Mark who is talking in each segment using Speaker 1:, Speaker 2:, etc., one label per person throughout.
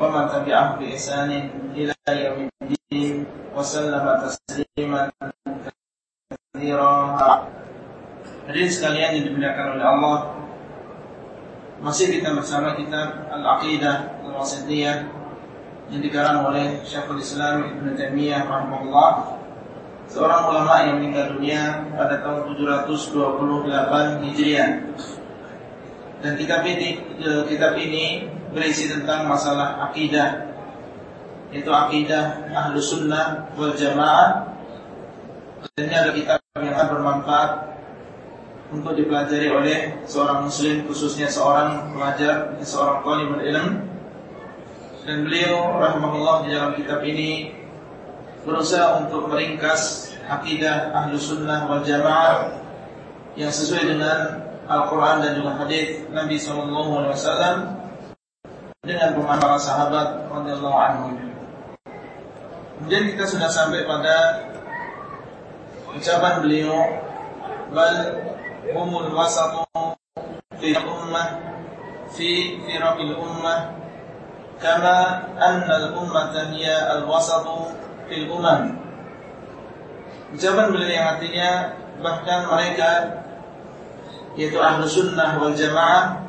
Speaker 1: ومن تبعه بإحسان إلى يوم الدين وسلم تسليما كثيرا Hadirin sekalian yang dimuliakan oleh Allah Masih kita bersama kitab Al-Aqidah Al-Wasitiyah Yang dikarang oleh Syekhul Islam Ibn Taimiyah Rahimahullah Seorang ulama yang meninggal dunia pada tahun 728 Hijriah Dan kitab ini, kitab ini berisi tentang masalah akidah Yaitu akidah Ahlu Sunnah wal Jamaah. Ini ada kitab yang akan bermanfaat untuk dipelajari oleh seorang muslim khususnya seorang pelajar seorang talibul ilm dan beliau rahimahullah di dalam kitab ini berusaha untuk meringkas akidah ahlu sunnah wal jamaah yang sesuai dengan Al-Quran dan juga hadis Nabi SAW dengan pemahaman para sahabat radhiyallahu anhum. Kemudian kita sudah sampai pada ucapan beliau bal humul wasatu fi ummah fi firaqil ummah kama anna al-ummata hiya al-wasatu fil umam ucapan beliau yang artinya bahkan mereka yaitu ahlu sunnah wal jamaah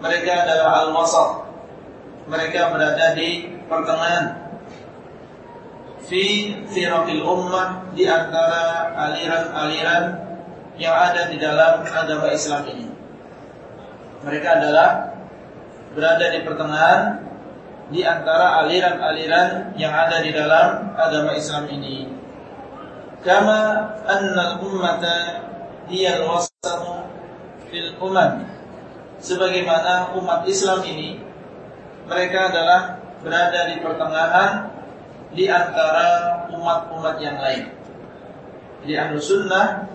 Speaker 1: mereka adalah al-wasat mereka berada di pertengahan fi firaqil ummah di antara aliran-aliran yang ada di dalam agama Islam ini. Mereka adalah berada di pertengahan di antara aliran-aliran yang ada di dalam agama Islam ini. Kama anna al-ummata hiya al-wasatu fil umam. Sebagaimana umat Islam ini mereka adalah berada di pertengahan di antara umat-umat yang lain. Di ahlu sunnah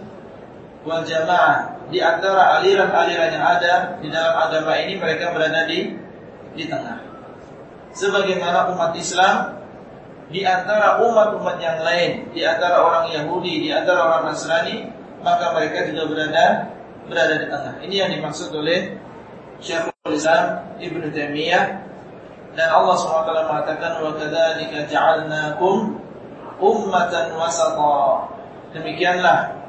Speaker 1: wal jamaah di antara aliran-aliran yang ada di dalam agama ini mereka berada di di tengah. Sebagaimana umat Islam di antara umat-umat yang lain, di antara orang Yahudi, di antara orang Nasrani, maka mereka juga berada berada di tengah. Ini yang dimaksud oleh Syekhul Islam Ibnu Taimiyah dan Allah SWT mengatakan wa kadzalika ja'alnakum ummatan wasata. Demikianlah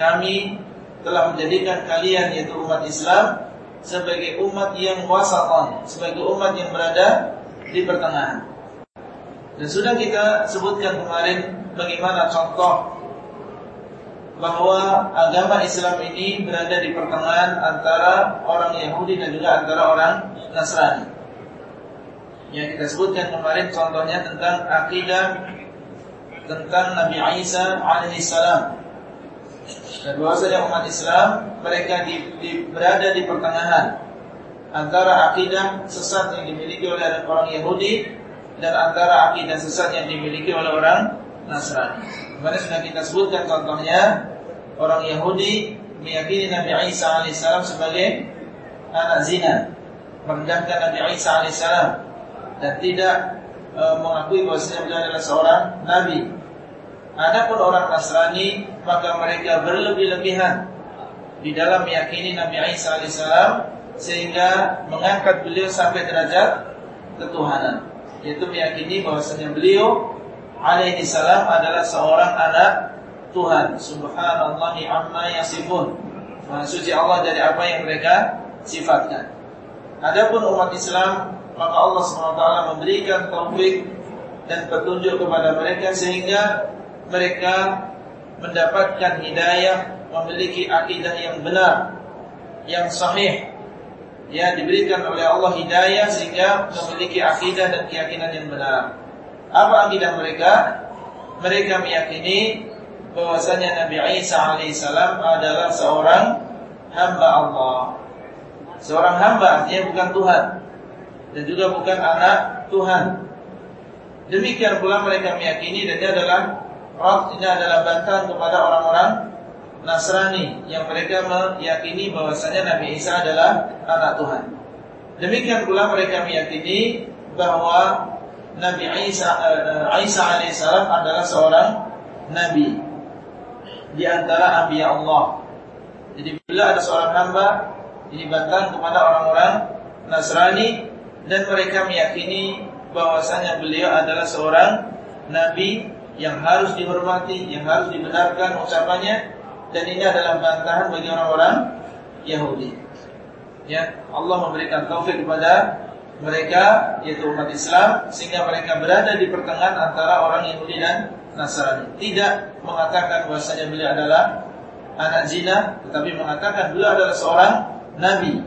Speaker 1: kami telah menjadikan kalian yaitu umat Islam sebagai umat yang wasatan, sebagai umat yang berada di pertengahan. Dan sudah kita sebutkan kemarin bagaimana contoh bahwa agama Islam ini berada di pertengahan antara orang Yahudi dan juga antara orang Nasrani. Yang kita sebutkan kemarin contohnya tentang akidah tentang Nabi Isa alaihissalam dan bahwasanya umat Islam mereka di, di, berada di pertengahan antara akidah sesat yang dimiliki oleh orang Yahudi dan antara akidah sesat yang dimiliki oleh orang Nasrani. Kemarin sudah kita sebutkan contohnya orang Yahudi meyakini Nabi Isa alaihissalam sebagai anak zina, merendahkan Nabi Isa alaihissalam dan tidak e, mengakui bahwasanya beliau adalah seorang nabi. Adapun orang Nasrani maka mereka berlebih-lebihan di dalam meyakini Nabi Isa alaihissalam sehingga mengangkat beliau sampai derajat ketuhanan. Yaitu meyakini bahwasanya beliau alaihi salam adalah seorang anak Tuhan. Subhanallahi amma yasifun. Maha suci Allah dari apa yang mereka sifatkan. Adapun umat Islam maka Allah SWT memberikan taufik dan petunjuk kepada mereka sehingga mereka mendapatkan hidayah, memiliki akidah yang benar, yang sahih. Ya, diberikan oleh Allah hidayah sehingga memiliki akidah dan keyakinan yang benar. Apa akidah mereka? Mereka meyakini bahwasanya Nabi Isa alaihissalam adalah seorang hamba Allah. Seorang hamba artinya bukan Tuhan dan juga bukan anak Tuhan. Demikian pula mereka meyakini dan ini adalah Rad ini adalah bantahan kepada orang-orang Nasrani yang mereka meyakini bahwasanya Nabi Isa adalah anak Tuhan. Demikian pula mereka meyakini bahwa Nabi Isa uh, Isa alaihissalam adalah seorang nabi di antara anbiya Allah. Jadi bila ada seorang hamba ini bantahan kepada orang-orang Nasrani dan mereka meyakini bahwasanya beliau adalah seorang nabi yang harus dihormati, yang harus dibenarkan ucapannya dan ini adalah bantahan bagi orang-orang Yahudi. Ya, Allah memberikan taufik kepada mereka yaitu umat Islam sehingga mereka berada di pertengahan antara orang Yahudi dan Nasrani. Tidak mengatakan bahwasanya beliau adalah anak zina, tetapi mengatakan beliau adalah seorang nabi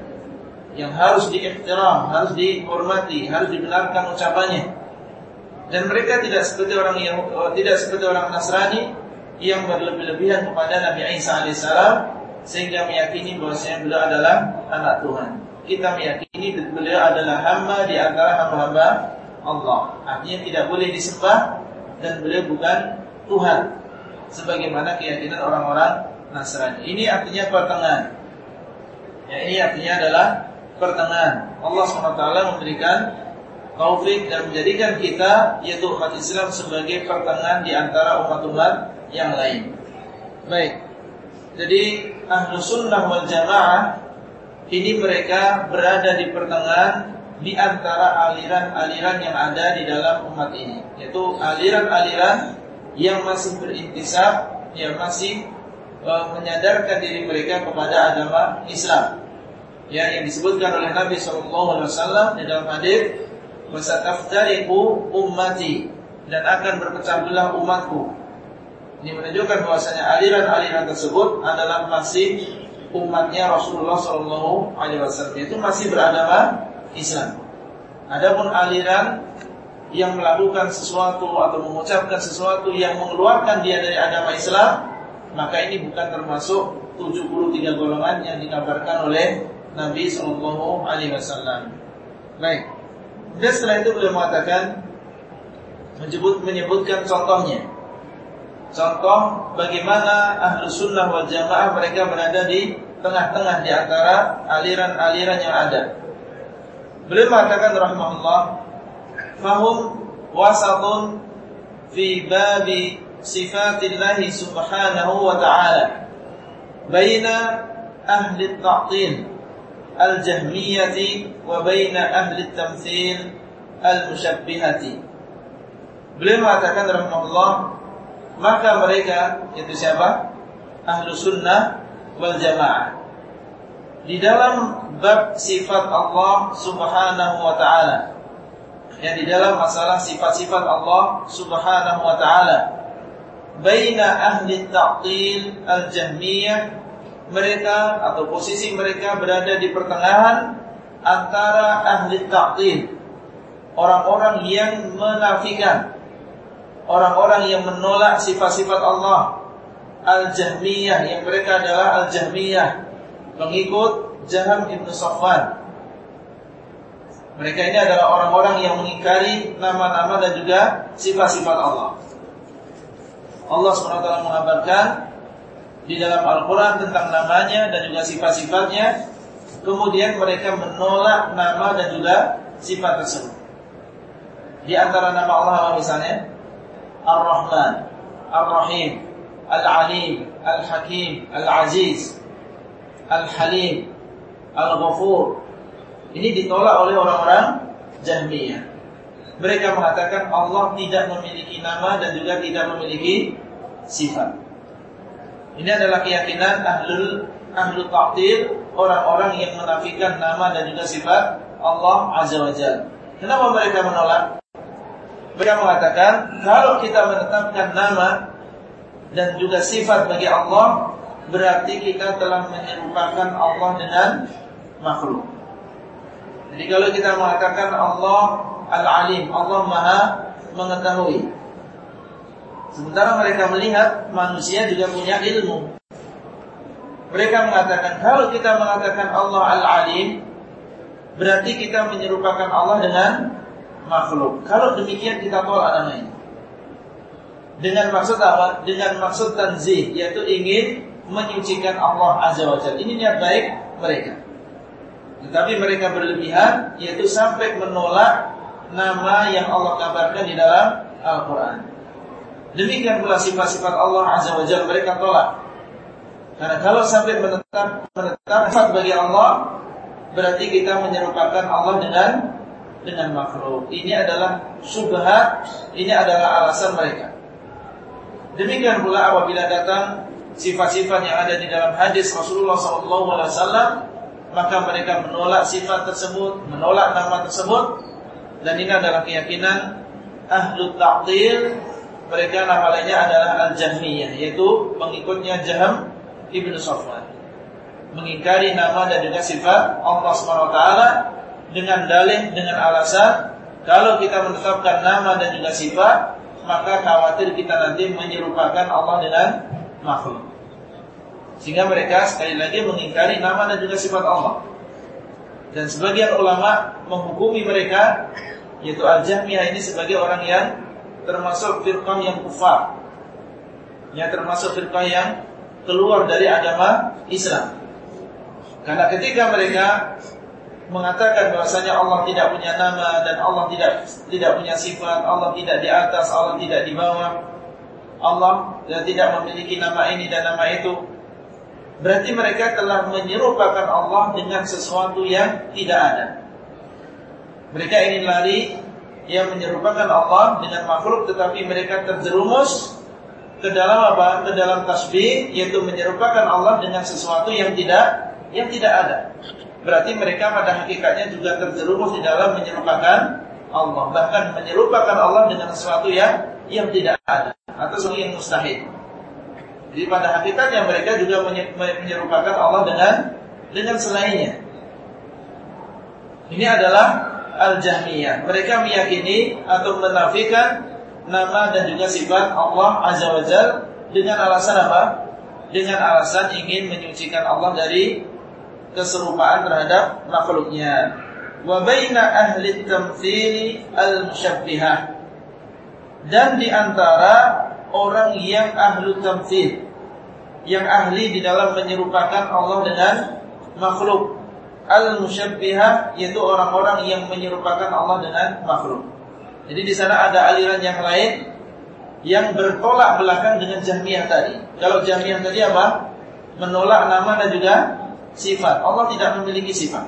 Speaker 1: yang harus diiktiram, harus dihormati, harus dibenarkan ucapannya. Dan mereka tidak seperti orang yang oh, tidak seperti orang Nasrani yang berlebih-lebihan kepada Nabi Isa alaihissalam sehingga meyakini bahwasanya beliau adalah anak Tuhan. Kita meyakini beliau adalah hamba di antara hamba-hamba Allah. Artinya tidak boleh disembah dan beliau bukan Tuhan sebagaimana keyakinan orang-orang Nasrani. Ini artinya pertengahan. Ya, ini artinya adalah pertengahan. Allah SWT memberikan taufik dan menjadikan kita yaitu umat Islam sebagai pertengahan di antara umat-umat yang lain. Baik. Jadi ahlu sunnah wal jamaah ini mereka berada di pertengahan di antara aliran-aliran yang ada di dalam umat ini, yaitu aliran-aliran yang masih berintisab, yang masih uh, menyadarkan diri mereka kepada agama Islam ya yang disebutkan oleh Nabi SAW di dalam hadis wasataftariqu ummati dan akan berpecah belah umatku. Ini menunjukkan bahwasanya aliran-aliran tersebut adalah masih umatnya Rasulullah SAW itu masih beragama Islam. Adapun aliran yang melakukan sesuatu atau mengucapkan sesuatu yang mengeluarkan dia dari agama Islam, maka ini bukan termasuk 73 golongan yang dikabarkan oleh Nabi Shallallahu Alaihi Wasallam. Baik. Dan setelah itu beliau mengatakan menyebut menyebutkan contohnya. Contoh bagaimana ahlu sunnah wal jamaah mereka berada di tengah-tengah di antara aliran-aliran yang ada. Beliau mengatakan rahimahullah, "Fahum wasatun fi babi sifatillah subhanahu wa ta'ala baina ahli ta'til al-jahmiyati wa baina ahli tamthil al-musyabbihati. Beliau mengatakan rahimahullah maka mereka itu siapa? Ahlu sunnah wal jamaah. Di dalam bab sifat Allah subhanahu wa ta'ala Ya di dalam masalah sifat-sifat Allah subhanahu wa ta'ala Baina ahli ta'til al-jahmiyah mereka atau posisi mereka berada di pertengahan antara ahli ta'til, orang-orang yang menafikan, orang-orang yang menolak sifat-sifat Allah, al-Jahmiyah yang mereka adalah al-Jahmiyah, pengikut Jaham ibn Safwan. Mereka ini adalah orang-orang yang mengingkari nama-nama dan juga sifat-sifat Allah. Allah SWT mengabarkan di dalam Al-Quran tentang namanya dan juga sifat-sifatnya Kemudian mereka menolak nama dan juga sifat tersebut. Di antara nama Allah misalnya? Ar-Rahman Ar-Rahim Al-Alim Al-Hakim Al-Aziz Al-Halim Al-Ghafur. Ini ditolak oleh orang-orang Jahmiyah. Mereka mengatakan Allah tidak memiliki nama dan juga tidak memiliki sifat ini adalah keyakinan ahlul ahlul ta'til, orang-orang yang menafikan nama dan juga sifat Allah Azza wa Jalla. Kenapa mereka menolak? Mereka mengatakan, kalau kita menetapkan nama dan juga sifat bagi Allah, berarti kita telah menyerupakan Allah dengan makhluk. Jadi kalau kita mengatakan Allah Al-Alim, Allah Maha mengetahui, Sementara mereka melihat manusia juga punya ilmu. Mereka mengatakan kalau kita mengatakan Allah Al-Alim berarti kita menyerupakan Allah dengan makhluk. Kalau demikian kita tolak namanya. Dengan maksud apa? Dengan maksud tanzih, yaitu ingin menyucikan Allah Azza wa Jalla. Ini niat baik mereka. Tetapi mereka berlebihan, yaitu sampai menolak nama yang Allah kabarkan di dalam Al-Quran. Demikian pula sifat-sifat Allah Azza wa Jalla mereka tolak. Karena kalau sampai menetap menetap sifat bagi Allah, berarti kita menyerupakan Allah dengan dengan makhluk. Ini adalah subhat, ini adalah alasan mereka. Demikian pula apabila datang sifat-sifat yang ada di dalam hadis Rasulullah SAW, maka mereka menolak sifat tersebut, menolak nama tersebut, dan ini adalah keyakinan ahlu ta'til. Mereka nama lainnya adalah al-jahmiyah, yaitu pengikutnya Jaham ibnu Safwan. Mengingkari nama dan juga sifat Allah SWT dengan dalih, dengan alasan kalau kita menetapkan nama dan juga sifat, maka khawatir kita nanti menyerupakan Allah dengan makhluk. Sehingga mereka sekali lagi mengingkari nama dan juga sifat Allah. Dan sebagian ulama menghukumi mereka yaitu Al-Jahmiyah ini sebagai orang yang termasuk firqah yang kufar. Yang termasuk firqah yang keluar dari agama Islam. Karena ketika mereka mengatakan bahwasanya Allah tidak punya nama dan Allah tidak tidak punya sifat, Allah tidak di atas, Allah tidak di bawah, Allah dan tidak memiliki nama ini dan nama itu, berarti mereka telah menyerupakan Allah dengan sesuatu yang tidak ada. Mereka ingin lari yang menyerupakan Allah dengan makhluk tetapi mereka terjerumus ke dalam apa? Ke dalam tasbih yaitu menyerupakan Allah dengan sesuatu yang tidak yang tidak ada. Berarti mereka pada hakikatnya juga terjerumus di dalam menyerupakan Allah, bahkan menyerupakan Allah dengan sesuatu yang yang tidak ada atau sesuatu yang mustahil. Jadi pada hakikatnya mereka juga menyerupakan Allah dengan dengan selainnya. Ini adalah Al-Jahmiyah. Mereka meyakini atau menafikan nama dan juga sifat Allah Azza wa Jal dengan alasan apa? Dengan alasan ingin menyucikan Allah dari keserupaan terhadap makhluknya. Wa baina ahli tamthili al-musyabbihah. Dan di antara orang yang ahlu tamthil yang ahli di dalam menyerupakan Allah dengan makhluk al-musyabbihah yaitu orang-orang yang menyerupakan Allah dengan makhluk. Jadi di sana ada aliran yang lain yang bertolak belakang dengan Jahmiyah tadi. Kalau Jahmiyah tadi apa? Menolak nama dan juga sifat. Allah tidak memiliki sifat.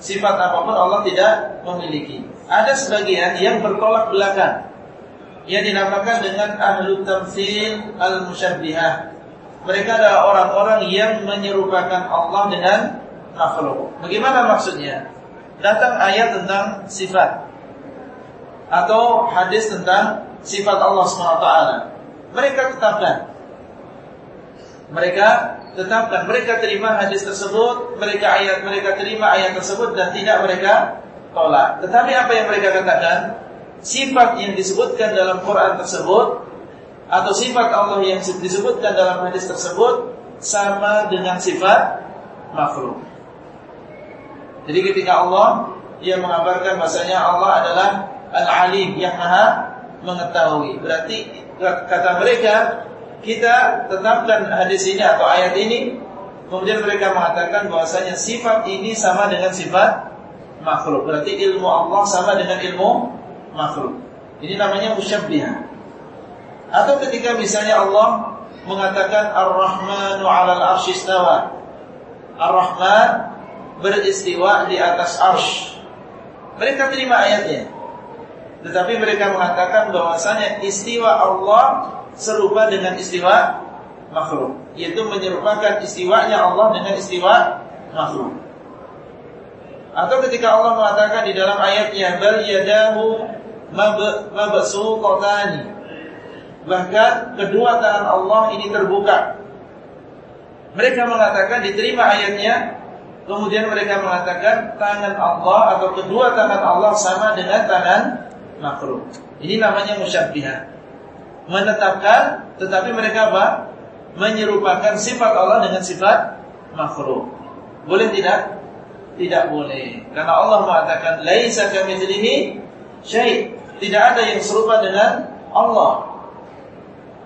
Speaker 1: Sifat apa pun Allah tidak memiliki. Ada sebagian yang bertolak belakang yang dinamakan dengan ahlu tamthil al-musyabbihah. Mereka adalah orang-orang yang menyerupakan Allah dengan makhluk. Bagaimana maksudnya? Datang ayat tentang sifat atau hadis tentang sifat Allah SWT. Mereka tetapkan. Mereka tetapkan. Mereka terima hadis tersebut, mereka ayat mereka terima ayat tersebut dan tidak mereka tolak. Tetapi apa yang mereka katakan? sifat yang disebutkan dalam Quran tersebut atau sifat Allah yang disebutkan dalam hadis tersebut sama dengan sifat makhluk. Jadi ketika Allah ia mengabarkan bahasanya Allah adalah Al-Alim yang Maha mengetahui. Berarti kata mereka kita tetapkan hadis ini atau ayat ini kemudian mereka mengatakan bahwasanya sifat ini sama dengan sifat makhluk. Berarti ilmu Allah sama dengan ilmu makhluk. Ini namanya musyabbihah. Atau ketika misalnya Allah mengatakan Ar-Rahmanu 'alal arsy istawa. Ar-Rahman beristiwa di atas arsy. Mereka terima ayatnya. Tetapi mereka mengatakan bahwasanya istiwa Allah serupa dengan istiwa makhluk, yaitu menyerupakan istiwanya Allah dengan istiwa makhluk. Atau ketika Allah mengatakan di dalam ayatnya bal yadahu mabsuqatani. Bahkan kedua tangan Allah ini terbuka. Mereka mengatakan diterima ayatnya, kemudian mereka mengatakan tangan Allah atau kedua tangan Allah sama dengan tangan makhluk. Ini namanya musyabbihah. Menetapkan tetapi mereka apa? Menyerupakan sifat Allah dengan sifat makhluk. Boleh tidak? Tidak boleh. Karena Allah mengatakan laisa kamitslihi syai'. Tidak ada yang serupa dengan Allah.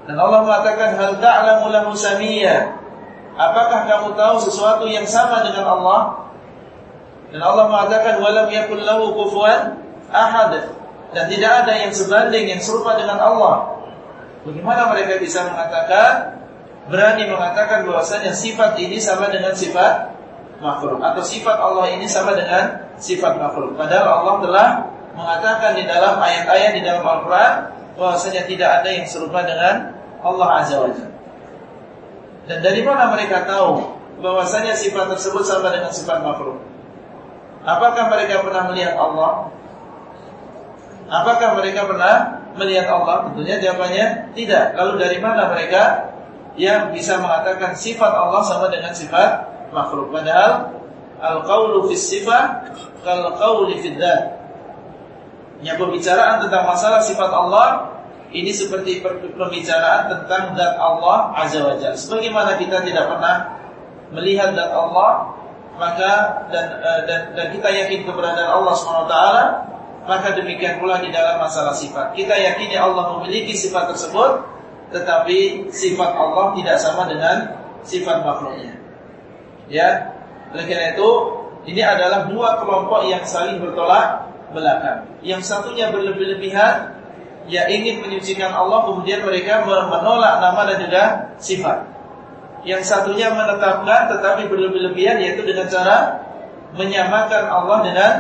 Speaker 1: Dan Allah mengatakan hal ta'lamu lahu samiyya. Apakah kamu tahu sesuatu yang sama dengan Allah? Dan Allah mengatakan walam yakul lahu kufuwan ahad. Dan tidak ada yang sebanding yang serupa dengan Allah. Bagaimana mereka bisa mengatakan berani mengatakan bahwasanya sifat ini sama dengan sifat makhluk atau sifat Allah ini sama dengan sifat makhluk. Padahal Allah telah mengatakan di dalam ayat-ayat di dalam Al-Qur'an bahwasanya tidak ada yang serupa dengan Allah Azza wa Jalla. Dan dari mana mereka tahu bahwasanya sifat tersebut sama dengan sifat makhluk? Apakah mereka pernah melihat Allah? Apakah mereka pernah melihat Allah? Tentunya jawabannya tidak. Lalu dari mana mereka yang bisa mengatakan sifat Allah sama dengan sifat makhluk? Padahal al-qaulu fis sifat kal qauli fid dzat. Ya pembicaraan tentang masalah sifat Allah ini seperti pembicaraan tentang zat Allah Azza wa Jalla. Sebagaimana kita tidak pernah melihat zat Allah, maka dan eh, dan, dan kita yakin keberadaan Allah SWT, maka demikian pula di dalam masalah sifat. Kita yakini Allah memiliki sifat tersebut, tetapi sifat Allah tidak sama dengan sifat makhluknya. Ya, oleh karena itu ini adalah dua kelompok yang saling bertolak belakang. Yang satunya berlebih-lebihan yang ingin menyucikan Allah kemudian mereka menolak nama dan juga sifat. Yang satunya menetapkan tetapi berlebih-lebihan yaitu dengan cara menyamakan Allah dengan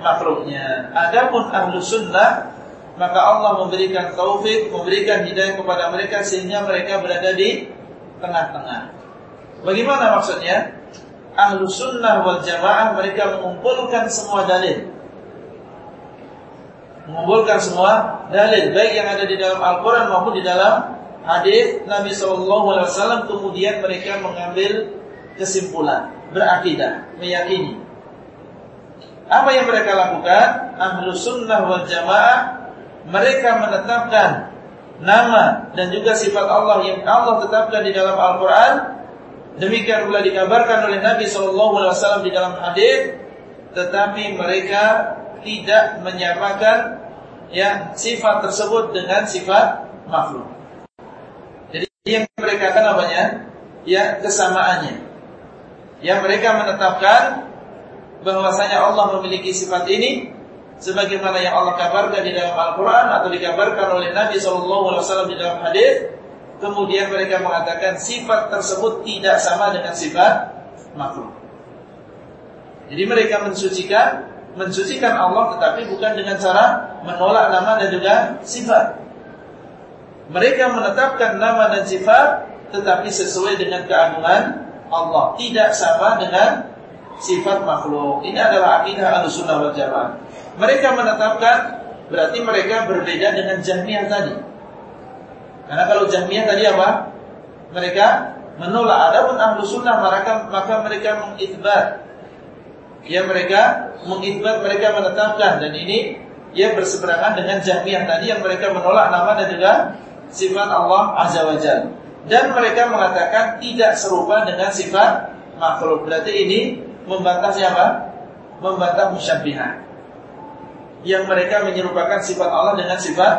Speaker 1: makhluknya. Adapun ahlu sunnah maka Allah memberikan taufik, memberikan hidayah kepada mereka sehingga mereka berada di tengah-tengah. Bagaimana maksudnya? Ahlu sunnah wal jamaah mereka mengumpulkan semua dalil mengumpulkan semua dalil baik yang ada di dalam Al-Qur'an maupun di dalam hadis Nabi SAW kemudian mereka mengambil kesimpulan berakidah meyakini. Apa yang mereka lakukan? Ahlu sunnah wal jamaah mereka menetapkan nama dan juga sifat Allah yang Allah tetapkan di dalam Al-Quran. Demikian pula dikabarkan oleh Nabi SAW di dalam hadis tetapi mereka tidak menyamakan ya sifat tersebut dengan sifat makhluk. Jadi yang mereka katakan namanya ya kesamaannya. Yang mereka menetapkan bahwasanya Allah memiliki sifat ini sebagaimana yang Allah kabarkan di dalam Al-Qur'an atau dikabarkan oleh Nabi SAW di dalam hadis kemudian mereka mengatakan sifat tersebut tidak sama dengan sifat makhluk. Jadi mereka mensucikan mensucikan Allah tetapi bukan dengan cara menolak nama dan juga sifat. Mereka menetapkan nama dan sifat tetapi sesuai dengan keagungan Allah, tidak sama dengan sifat makhluk. Ini adalah akidah Ahlussunnah wal Jamaah. Mereka menetapkan berarti mereka berbeda dengan Jahmiyah tadi. Karena kalau Jahmiyah tadi apa? Mereka menolak adapun Ahlussunnah maka mereka mengitbat yang mereka mengisbat mereka menetapkan dan ini ia berseberangan dengan Jahmiyah tadi yang mereka menolak nama dan juga sifat Allah Azza wa Jalla. Dan mereka mengatakan tidak serupa dengan sifat makhluk. Berarti ini membantah siapa? Membantah musyabbihah. Yang mereka menyerupakan sifat Allah dengan sifat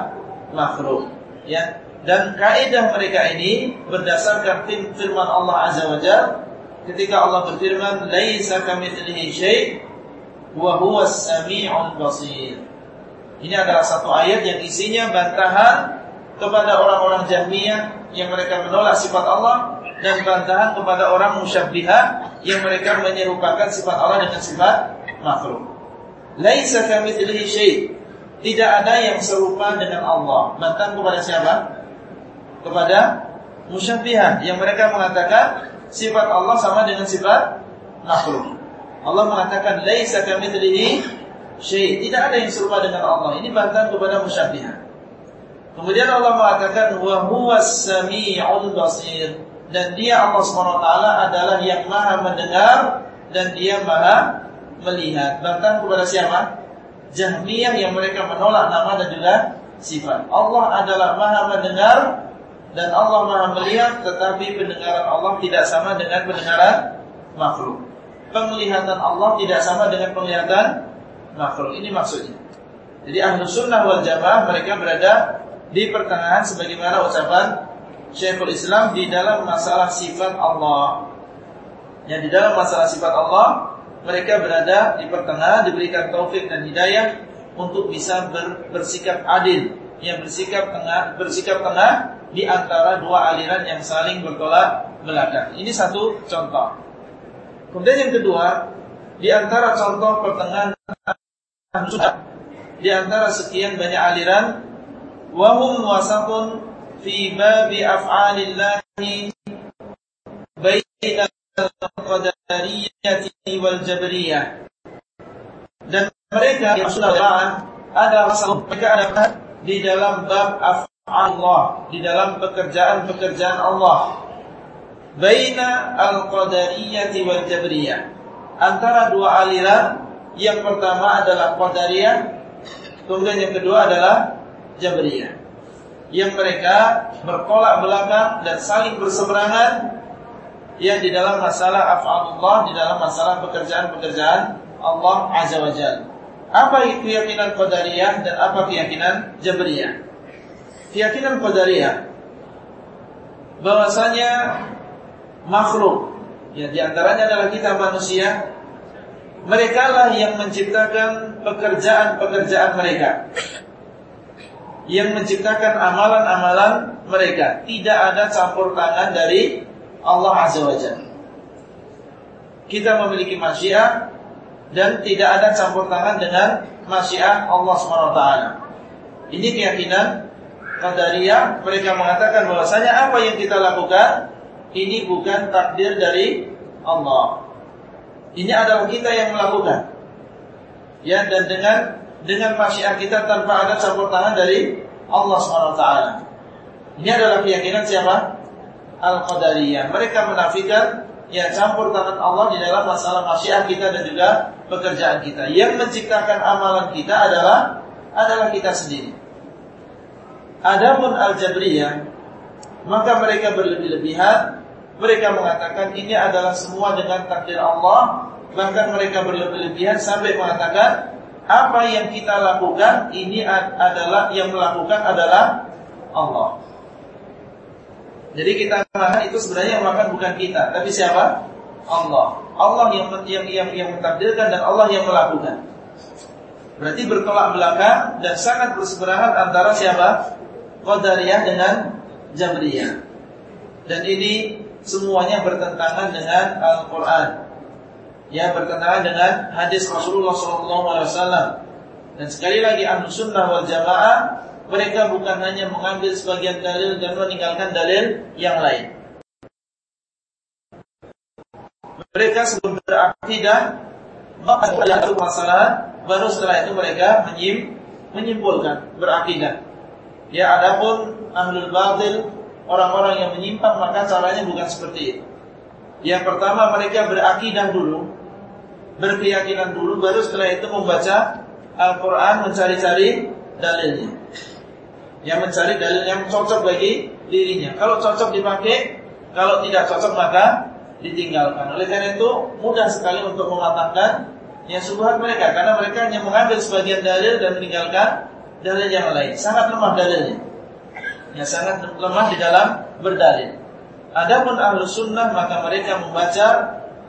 Speaker 1: makhluk. Ya. Dan kaidah mereka ini berdasarkan firman Allah Azza wa Jalla ketika Allah berfirman laisa kamitslihi syai' wa huwas samiul basir. Ini adalah satu ayat yang isinya bantahan kepada orang-orang Jahmiyah yang mereka menolak sifat Allah dan bantahan kepada orang musyabbihah yang mereka menyerupakan sifat Allah dengan sifat makhluk. Laisa kamitslihi syai'. Tidak ada yang serupa dengan Allah. Bantahan kepada siapa? Kepada musyabbihah yang mereka mengatakan sifat Allah sama dengan sifat makhluk. Allah mengatakan laisa kamitslihi syai'. Tidak ada yang serupa dengan Allah. Ini bantahan kepada musyabbihah. Kemudian Allah mengatakan wa huwas samiul basir dan dia Allah SWT adalah yang maha mendengar dan dia maha melihat. Bantahan kepada siapa? Jahmiyah yang mereka menolak nama dan juga sifat. Allah adalah maha mendengar dan Allah Maha melihat tetapi pendengaran Allah tidak sama dengan pendengaran makhluk. penglihatan Allah tidak sama dengan penglihatan makhluk. Ini maksudnya. Jadi ahlu sunnah wal jamaah mereka berada di pertengahan sebagaimana ucapan Syekhul Islam di dalam masalah sifat Allah. Yang di dalam masalah sifat Allah mereka berada di pertengahan diberikan taufik dan hidayah untuk bisa ber, bersikap adil, yang bersikap tengah, bersikap tengah di antara dua aliran yang saling bertolak belakang. Ini satu contoh. Kemudian yang kedua, di antara contoh pertengahan di antara sekian banyak aliran wahum wasatun fi babi af'alillahi baina al-qadariyati wal jabriyah dan mereka yang sudah ada mereka ada di dalam bab Allah di dalam pekerjaan-pekerjaan Allah baina al-qadariyati wal jabriyah antara dua aliran yang pertama adalah Qadariyah, kemudian yang kedua adalah Jabriyah. Yang mereka bertolak belakang dan saling berseberangan yang di dalam masalah af'alullah, di dalam masalah pekerjaan-pekerjaan Allah Azza wa Jalla. Apa keyakinan Qadariyah dan apa keyakinan Jabriyah? Keyakinan Qadariyah bahwasanya makhluk ya di antaranya adalah kita manusia mereka lah yang menciptakan pekerjaan-pekerjaan mereka. Yang menciptakan amalan-amalan mereka. Tidak ada campur tangan dari Allah Azza wa Jalla. Kita memiliki masyiah Dan tidak ada campur tangan dengan masyiah Allah SWT Ini keyakinan Qadariyah Mereka mengatakan bahwasanya apa yang kita lakukan Ini bukan takdir dari Allah ini adalah kita yang melakukan. Ya, dan dengan dengan masyiah kita tanpa ada campur tangan dari Allah SWT. Ini adalah keyakinan siapa? Al-Qadariyah. Mereka menafikan ya campur tangan Allah di dalam masalah masyiah kita dan juga pekerjaan kita. Yang menciptakan amalan kita adalah adalah kita sendiri. Adapun Al-Jabriyah maka mereka berlebih-lebihan mereka mengatakan ini adalah semua dengan takdir Allah Bahkan mereka berlebihan sampai mengatakan Apa yang kita lakukan Ini adalah yang melakukan adalah Allah Jadi kita mengatakan itu sebenarnya yang melakukan bukan kita Tapi siapa? Allah. Allah yang yang yang, yang mentakdirkan dan Allah yang melakukan. Berarti bertolak belakang Dan sangat berseberangan antara siapa? Qadariyah dengan Jabriyah. Dan ini semuanya bertentangan dengan Al-Quran. Ya bertentangan dengan hadis Rasulullah SAW Dan sekali lagi Ahlu Sunnah wal Jamaah Mereka bukan hanya mengambil sebagian dalil Dan meninggalkan dalil yang lain Mereka sebelum berakidah ada satu masalah Baru setelah itu mereka menyim, menyimpulkan Berakidah Ya adapun Ahlul Batil orang-orang yang menyimpang maka caranya bukan seperti itu. Yang pertama mereka berakidah dulu, berkeyakinan dulu, baru setelah itu membaca Al-Quran mencari-cari dalilnya. Yang mencari dalil yang cocok bagi dirinya. Kalau cocok dipakai, kalau tidak cocok maka ditinggalkan. Oleh karena itu mudah sekali untuk mematahkan yang subhat mereka karena mereka hanya mengambil sebagian dalil dan meninggalkan dalil yang lain. Sangat lemah dalilnya yang sangat lemah di dalam berdalil. Adapun ahlu sunnah maka mereka membaca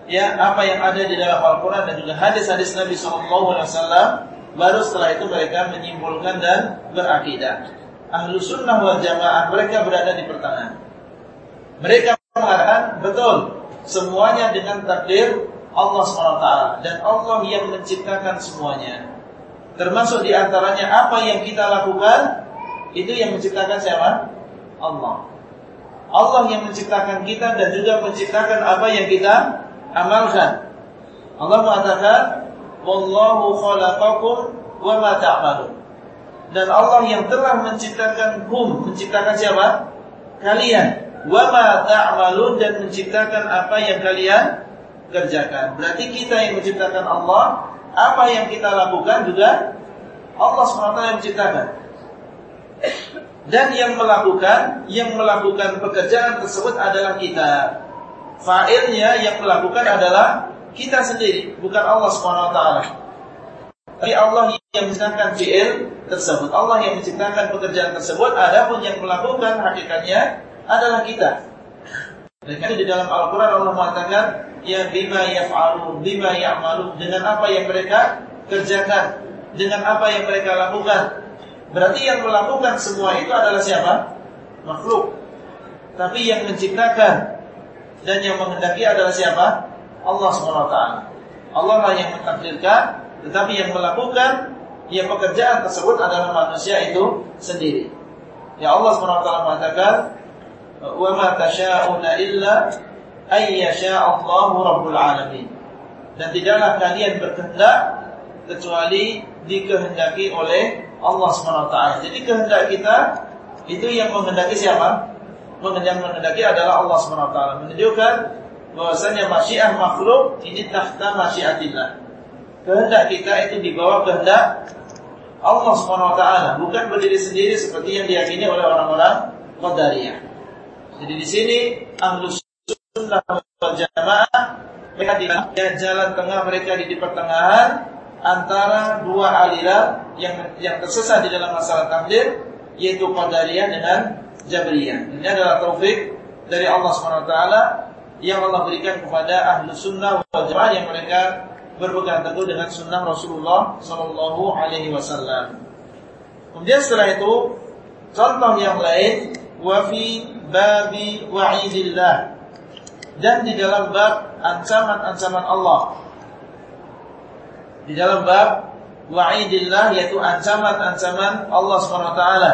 Speaker 1: ya apa yang ada di dalam Al-Quran dan juga hadis-hadis Nabi SAW. Baru setelah itu mereka menyimpulkan dan berakidah. Ahlu sunnah wal jamaah mereka berada di pertengahan. Mereka mengatakan betul semuanya dengan takdir Allah SWT dan Allah yang menciptakan semuanya. Termasuk di antaranya apa yang kita lakukan itu yang menciptakan siapa? Allah. Allah yang menciptakan kita dan juga menciptakan apa yang kita amalkan. Allah mengatakan, "Wallahu khalaqakum wa ma ta'malun." Dan Allah yang telah menciptakan hum, menciptakan siapa? Kalian. Wa ma ta'malun dan menciptakan apa yang kalian kerjakan. Berarti kita yang menciptakan Allah, apa yang kita lakukan juga Allah SWT yang menciptakan. Dan yang melakukan yang melakukan pekerjaan tersebut adalah kita. Fa'ilnya yang melakukan adalah kita sendiri, bukan Allah taala. Tapi Allah yang menciptakan fi'il tersebut. Allah yang menciptakan pekerjaan tersebut. Adapun yang melakukan hakikatnya adalah kita. Dan itu di dalam Al-Quran Allah mengatakan, Ya bima yaf'alu, bima ya'malu. Dengan apa yang mereka kerjakan. Dengan apa yang mereka lakukan. Berarti yang melakukan semua itu adalah siapa? Makhluk. Tapi yang menciptakan dan yang menghendaki adalah siapa? Allah SWT. Allah lah yang mentakdirkan tetapi yang melakukan ya pekerjaan tersebut adalah manusia itu sendiri. Ya Allah SWT mengatakan, "Wa ma tasha'una illa ay Allahu rabbul alamin." Dan tidaklah kalian berkehendak kecuali dikehendaki oleh Allah SWT. Jadi kehendak kita itu yang menghendaki siapa? Yang menghendaki adalah Allah SWT. Menunjukkan bahwasanya masyiah makhluk ini tahta masyiatillah kehendak kita itu di bawah kehendak Allah Subhanahu wa taala, bukan berdiri sendiri seperti yang diyakini oleh orang-orang Qadariyah. Jadi di sini Ahlus Sunnah wal Jamaah mereka di jalan tengah mereka di, di pertengahan antara dua aliran yang yang tersesat di dalam masalah takdir yaitu Qadariyah dengan Jabriyah. Ini adalah taufik dari Allah Subhanahu wa taala yang Allah berikan kepada Ahlus Sunnah wal Jamaah yang mereka berpegang teguh dengan sunnah Rasulullah Sallallahu Alaihi Wasallam. Kemudian setelah itu contoh yang lain wafi babi wa'idillah dan di dalam bab ancaman-ancaman Allah. Di dalam bab wa'idillah yaitu ancaman-ancaman Allah Subhanahu wa taala.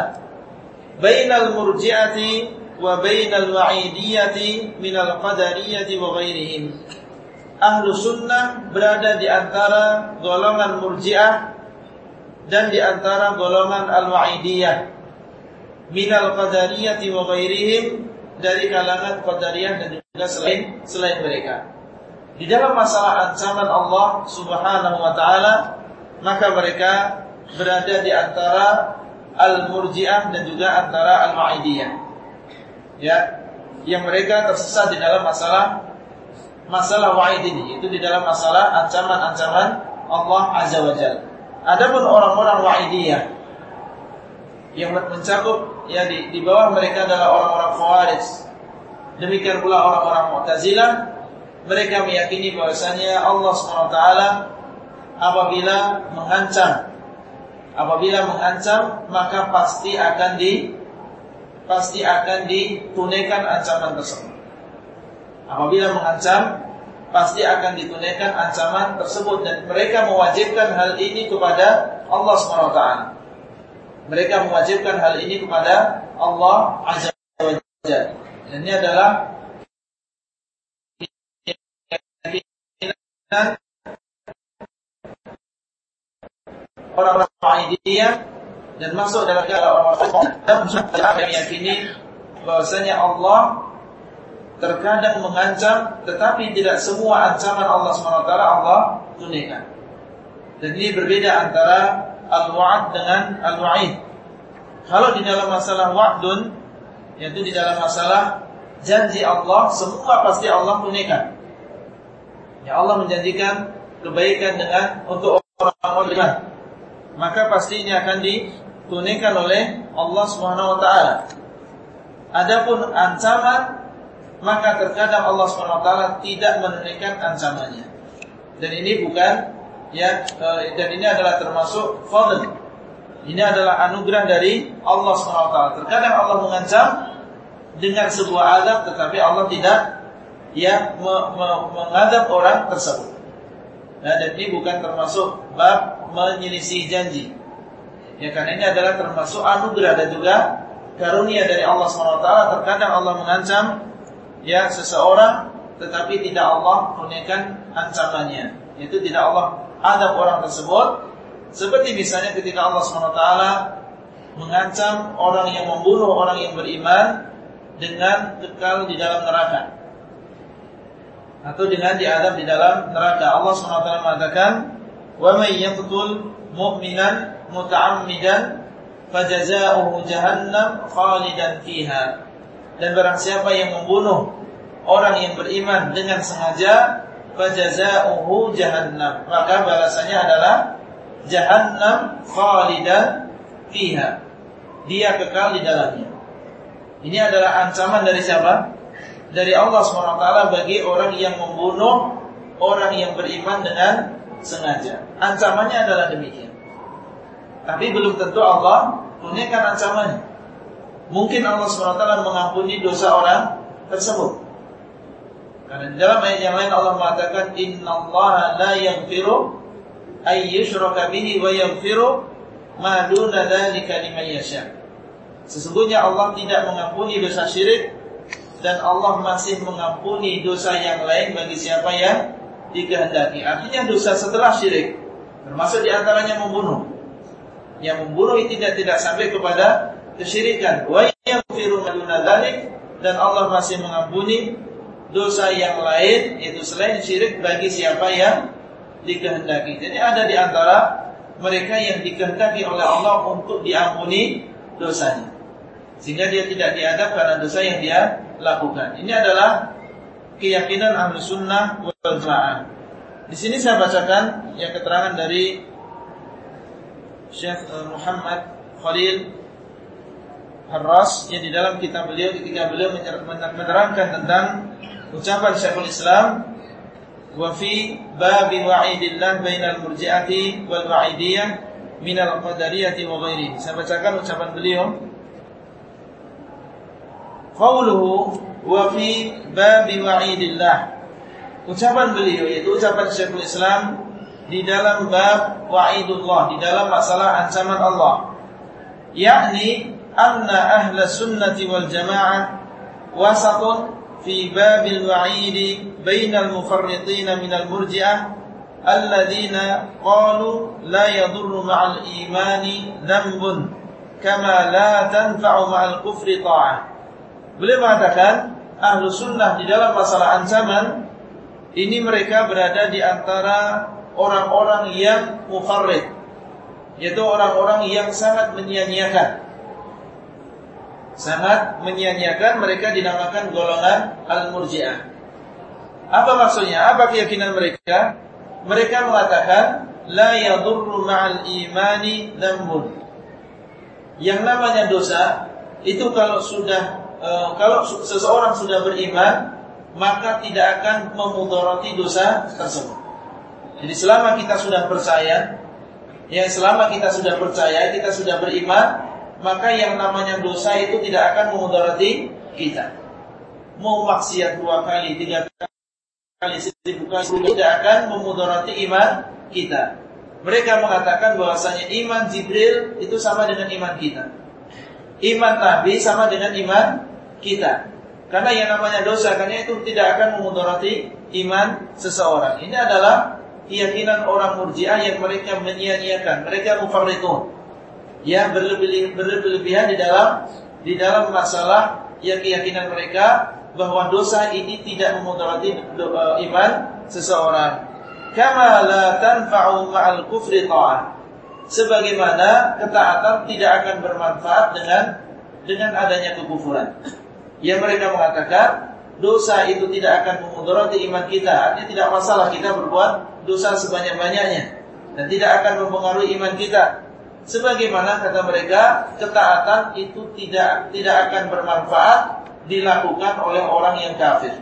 Speaker 1: Bainal murji'ati wa bainal wa'idiyati minal qadariyati wa ghairihim ahlu sunnah berada di antara golongan murjiah dan di antara golongan al-wa'idiyah minal qadariyati wa ghairihim dari kalangan qadariyah dan juga selain selain mereka. Di dalam masalah ancaman Allah Subhanahu wa taala maka mereka berada di antara al-murjiah dan juga antara al-wa'idiyah. Ya, yang mereka tersesat di dalam masalah masalah wa'id ini itu di dalam masalah ancaman-ancaman Allah Azza wa Jalla. Adapun orang-orang wa'idiyah yang mencakup ya di, di bawah mereka adalah orang-orang Khawarij. Demikian pula orang-orang Mu'tazilah, mereka meyakini bahwasanya Allah SWT apabila mengancam apabila mengancam maka pasti akan di pasti akan ditunaikan ancaman tersebut. Apabila mengancam pasti akan ditunaikan ancaman tersebut dan mereka mewajibkan hal ini kepada Allah SWT. Mereka mewajibkan hal ini kepada Allah Azza wa ini adalah orang-orang Mu'aidiyah dan masuk dalam orang-orang yang meyakini bahwasanya Allah terkadang mengancam tetapi tidak semua ancaman Allah SWT Allah tunaikan. Dan ini berbeda antara al-wa'ad dengan al-wa'id. Kalau di dalam masalah wa'dun yaitu di dalam masalah janji Allah semua pasti Allah tunaikan. Ya Allah menjanjikan kebaikan dengan untuk orang-orang beriman. Maka pasti ini akan ditunaikan oleh Allah taala. Adapun ancaman maka terkadang Allah SWT tidak menunaikan ancamannya. Dan ini bukan ya e, dan ini adalah termasuk fadl. Ini adalah anugerah dari Allah SWT. Terkadang Allah mengancam dengan sebuah azab tetapi Allah tidak ya me, me, mengadab orang tersebut. Nah, dan ini bukan termasuk bab menyelisih janji. Ya karena ini adalah termasuk anugerah dan juga karunia dari Allah SWT. Terkadang Allah mengancam ya seseorang tetapi tidak Allah tunaikan ancamannya. Yaitu tidak Allah. Adab orang tersebut seperti misalnya ketika Allah SWT mengancam orang yang membunuh orang yang beriman dengan kekal di dalam neraka. Atau dengan diadab di dalam neraka. Allah SWT mengatakan wa may yaqtul mu'minan muta'ammidan fajaza'uhu jahannam fiha dan barang siapa yang membunuh orang yang beriman dengan sengaja fajaza'uhu jahannam. Maka balasannya adalah jahannam khalidan fiha. Dia kekal di dalamnya. Ini adalah ancaman dari siapa? Dari Allah SWT bagi orang yang membunuh orang yang beriman dengan sengaja. Ancamannya adalah demikian. Tapi belum tentu Allah punyakan ancamannya. Mungkin Allah SWT mengampuni dosa orang tersebut. Karena di dalam ayat yang lain Allah mengatakan innallaha la yaghfiru ay yushraka bihi wa yaghfiru ma duna dzalika liman. Sesungguhnya Allah tidak mengampuni dosa syirik dan Allah masih mengampuni dosa yang lain bagi siapa yang dikehendaki. Artinya dosa setelah syirik termasuk di antaranya membunuh. Yang membunuh itu tidak tidak sampai kepada kesyirikan. Wa yaghfiru ma duna dan Allah masih mengampuni dosa yang lain itu selain syirik bagi siapa yang dikehendaki. Jadi ada di antara mereka yang dikehendaki oleh Allah untuk diampuni dosanya. Sehingga dia tidak diadab karena dosa yang dia lakukan. Ini adalah keyakinan ahlu sunnah wal jamaah. Di sini saya bacakan yang keterangan dari Syekh eh, Muhammad Khalil Harras yang di dalam kitab beliau ketika beliau menerangkan tentang ucapan Syekhul Islam wa fi bab wa'idillah bainal murji'ati wal wa'idiyah minal qadariyati wa ghairi. Saya bacakan ucapan beliau. Qauluhu wa fi bab wa'idillah. Ucapan beliau yaitu ucapan Syekhul Islam di dalam bab wa'idullah, di dalam masalah ancaman Allah. Yakni anna ahla sunnati wal jamaah wasatun fi babil wa'idi bainal mufarritina minal murji'ah alladhina qalu la yadurru ma'al imani dhanbun kama la tanfa'u ma'al kufri ta'ah. Beliau mengatakan ahlu sunnah di dalam masalah ancaman ini mereka berada di antara orang-orang yang mufarrid yaitu orang-orang yang sangat menyia-nyiakan sangat menyia-nyiakan mereka dinamakan golongan al-murji'ah. Apa maksudnya? Apa keyakinan mereka? Mereka mengatakan la yadurru ma'al imani dzambun. Yang namanya dosa itu kalau sudah e, kalau seseorang sudah beriman maka tidak akan memudarati dosa tersebut. Jadi selama kita sudah percaya, ya selama kita sudah percaya, kita sudah beriman, maka yang namanya dosa itu tidak akan memudarati kita. Mau maksiat dua kali, tiga kali, seribu kali, tidak akan memudarati iman kita. Mereka mengatakan bahwasanya iman Jibril itu sama dengan iman kita. Iman Nabi sama dengan iman kita. Karena yang namanya dosa, karena itu tidak akan memudarati iman seseorang. Ini adalah keyakinan orang murjiah yang mereka menyia-nyiakan. Mereka mufarritun yang berlebih, berlebihan di dalam di dalam masalah yang keyakinan mereka bahwa dosa ini tidak memudarati uh, iman seseorang. Kama la tanfa'u ma'al kufri ta'ah. Sebagaimana ketaatan tidak akan bermanfaat dengan dengan adanya kekufuran. Yang mereka mengatakan dosa itu tidak akan memudarati iman kita. Artinya tidak masalah kita berbuat dosa sebanyak-banyaknya dan tidak akan mempengaruhi iman kita sebagaimana kata mereka ketaatan itu tidak tidak akan bermanfaat dilakukan oleh orang yang kafir.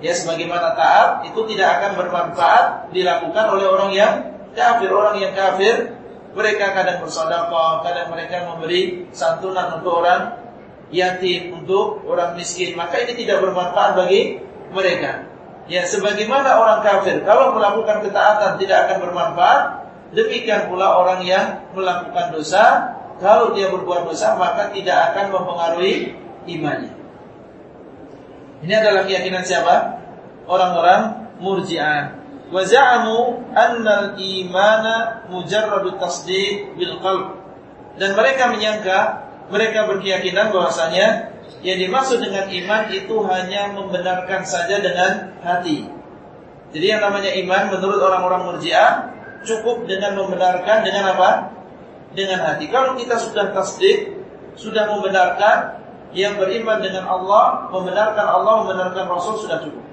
Speaker 1: Ya sebagaimana taat itu tidak akan bermanfaat dilakukan oleh orang yang kafir. Orang yang kafir mereka kadang bersedekah, kadang mereka memberi santunan untuk orang yatim, untuk orang miskin. Maka ini tidak bermanfaat bagi mereka. Ya sebagaimana orang kafir kalau melakukan ketaatan tidak akan bermanfaat, Demikian pula orang yang melakukan dosa, kalau dia berbuat dosa maka tidak akan mempengaruhi imannya. Ini adalah keyakinan siapa? Orang-orang Murji'ah. Wa za'amu anna al-imana mujarradu tasdiq bil qalb. Dan mereka menyangka, mereka berkeyakinan bahwasanya yang dimaksud dengan iman itu hanya membenarkan saja dengan hati. Jadi yang namanya iman menurut orang-orang Murji'ah cukup dengan membenarkan dengan apa? Dengan hati. Kalau kita sudah tasdik, sudah membenarkan yang beriman dengan Allah, membenarkan Allah, membenarkan Rasul sudah cukup.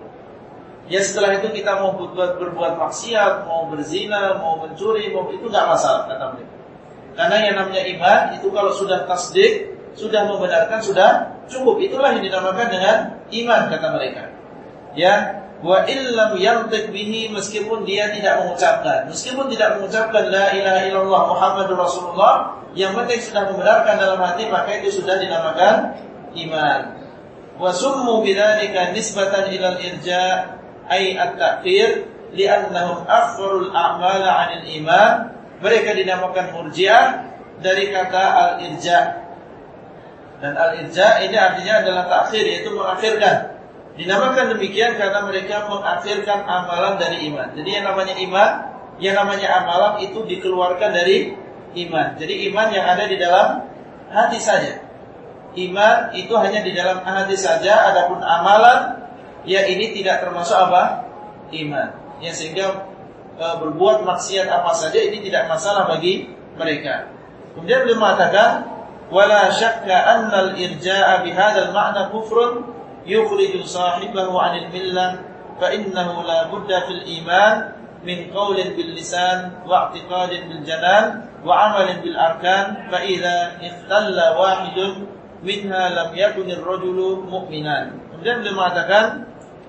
Speaker 1: Ya setelah itu kita mau berbuat, berbuat maksiat, mau berzina, mau mencuri, mau itu nggak masalah kata mereka. Karena yang namanya iman itu kalau sudah tasdik, sudah membenarkan, sudah cukup. Itulah yang dinamakan dengan iman kata mereka. Ya, wa illam yantiq bihi meskipun dia tidak mengucapkan, meskipun tidak mengucapkan la ilaha illallah Muhammadur Rasulullah, yang penting sudah membenarkan dalam hati maka itu sudah dinamakan iman. Wa summu bidzalika nisbatan ila al-irja' ay at-ta'khir li'annahum akharul a'mala 'anil iman. Mereka dinamakan murji'ah dari kata al-irja. Dan al-irja ini artinya adalah takhir yaitu mengakhirkan dinamakan demikian karena mereka mengakhirkan amalan dari iman jadi yang namanya iman yang namanya amalan itu dikeluarkan dari iman jadi iman yang ada di dalam hati saja iman itu hanya di dalam hati saja adapun amalan ya ini tidak termasuk apa? Iman. Ya sehingga e, berbuat maksiat apa saja ini tidak masalah bagi mereka. Kemudian beliau mengatakan wala syakka anna al-irja'a bihadzal ma'na kufrun budda fil iman min qawlin bil lisan wa i'tiqadin bil janan wa 'amalin bil arkan fa idza ikhtalla wahidun minha lam yakun ar-rajulu mu'minan. Kemudian beliau mengatakan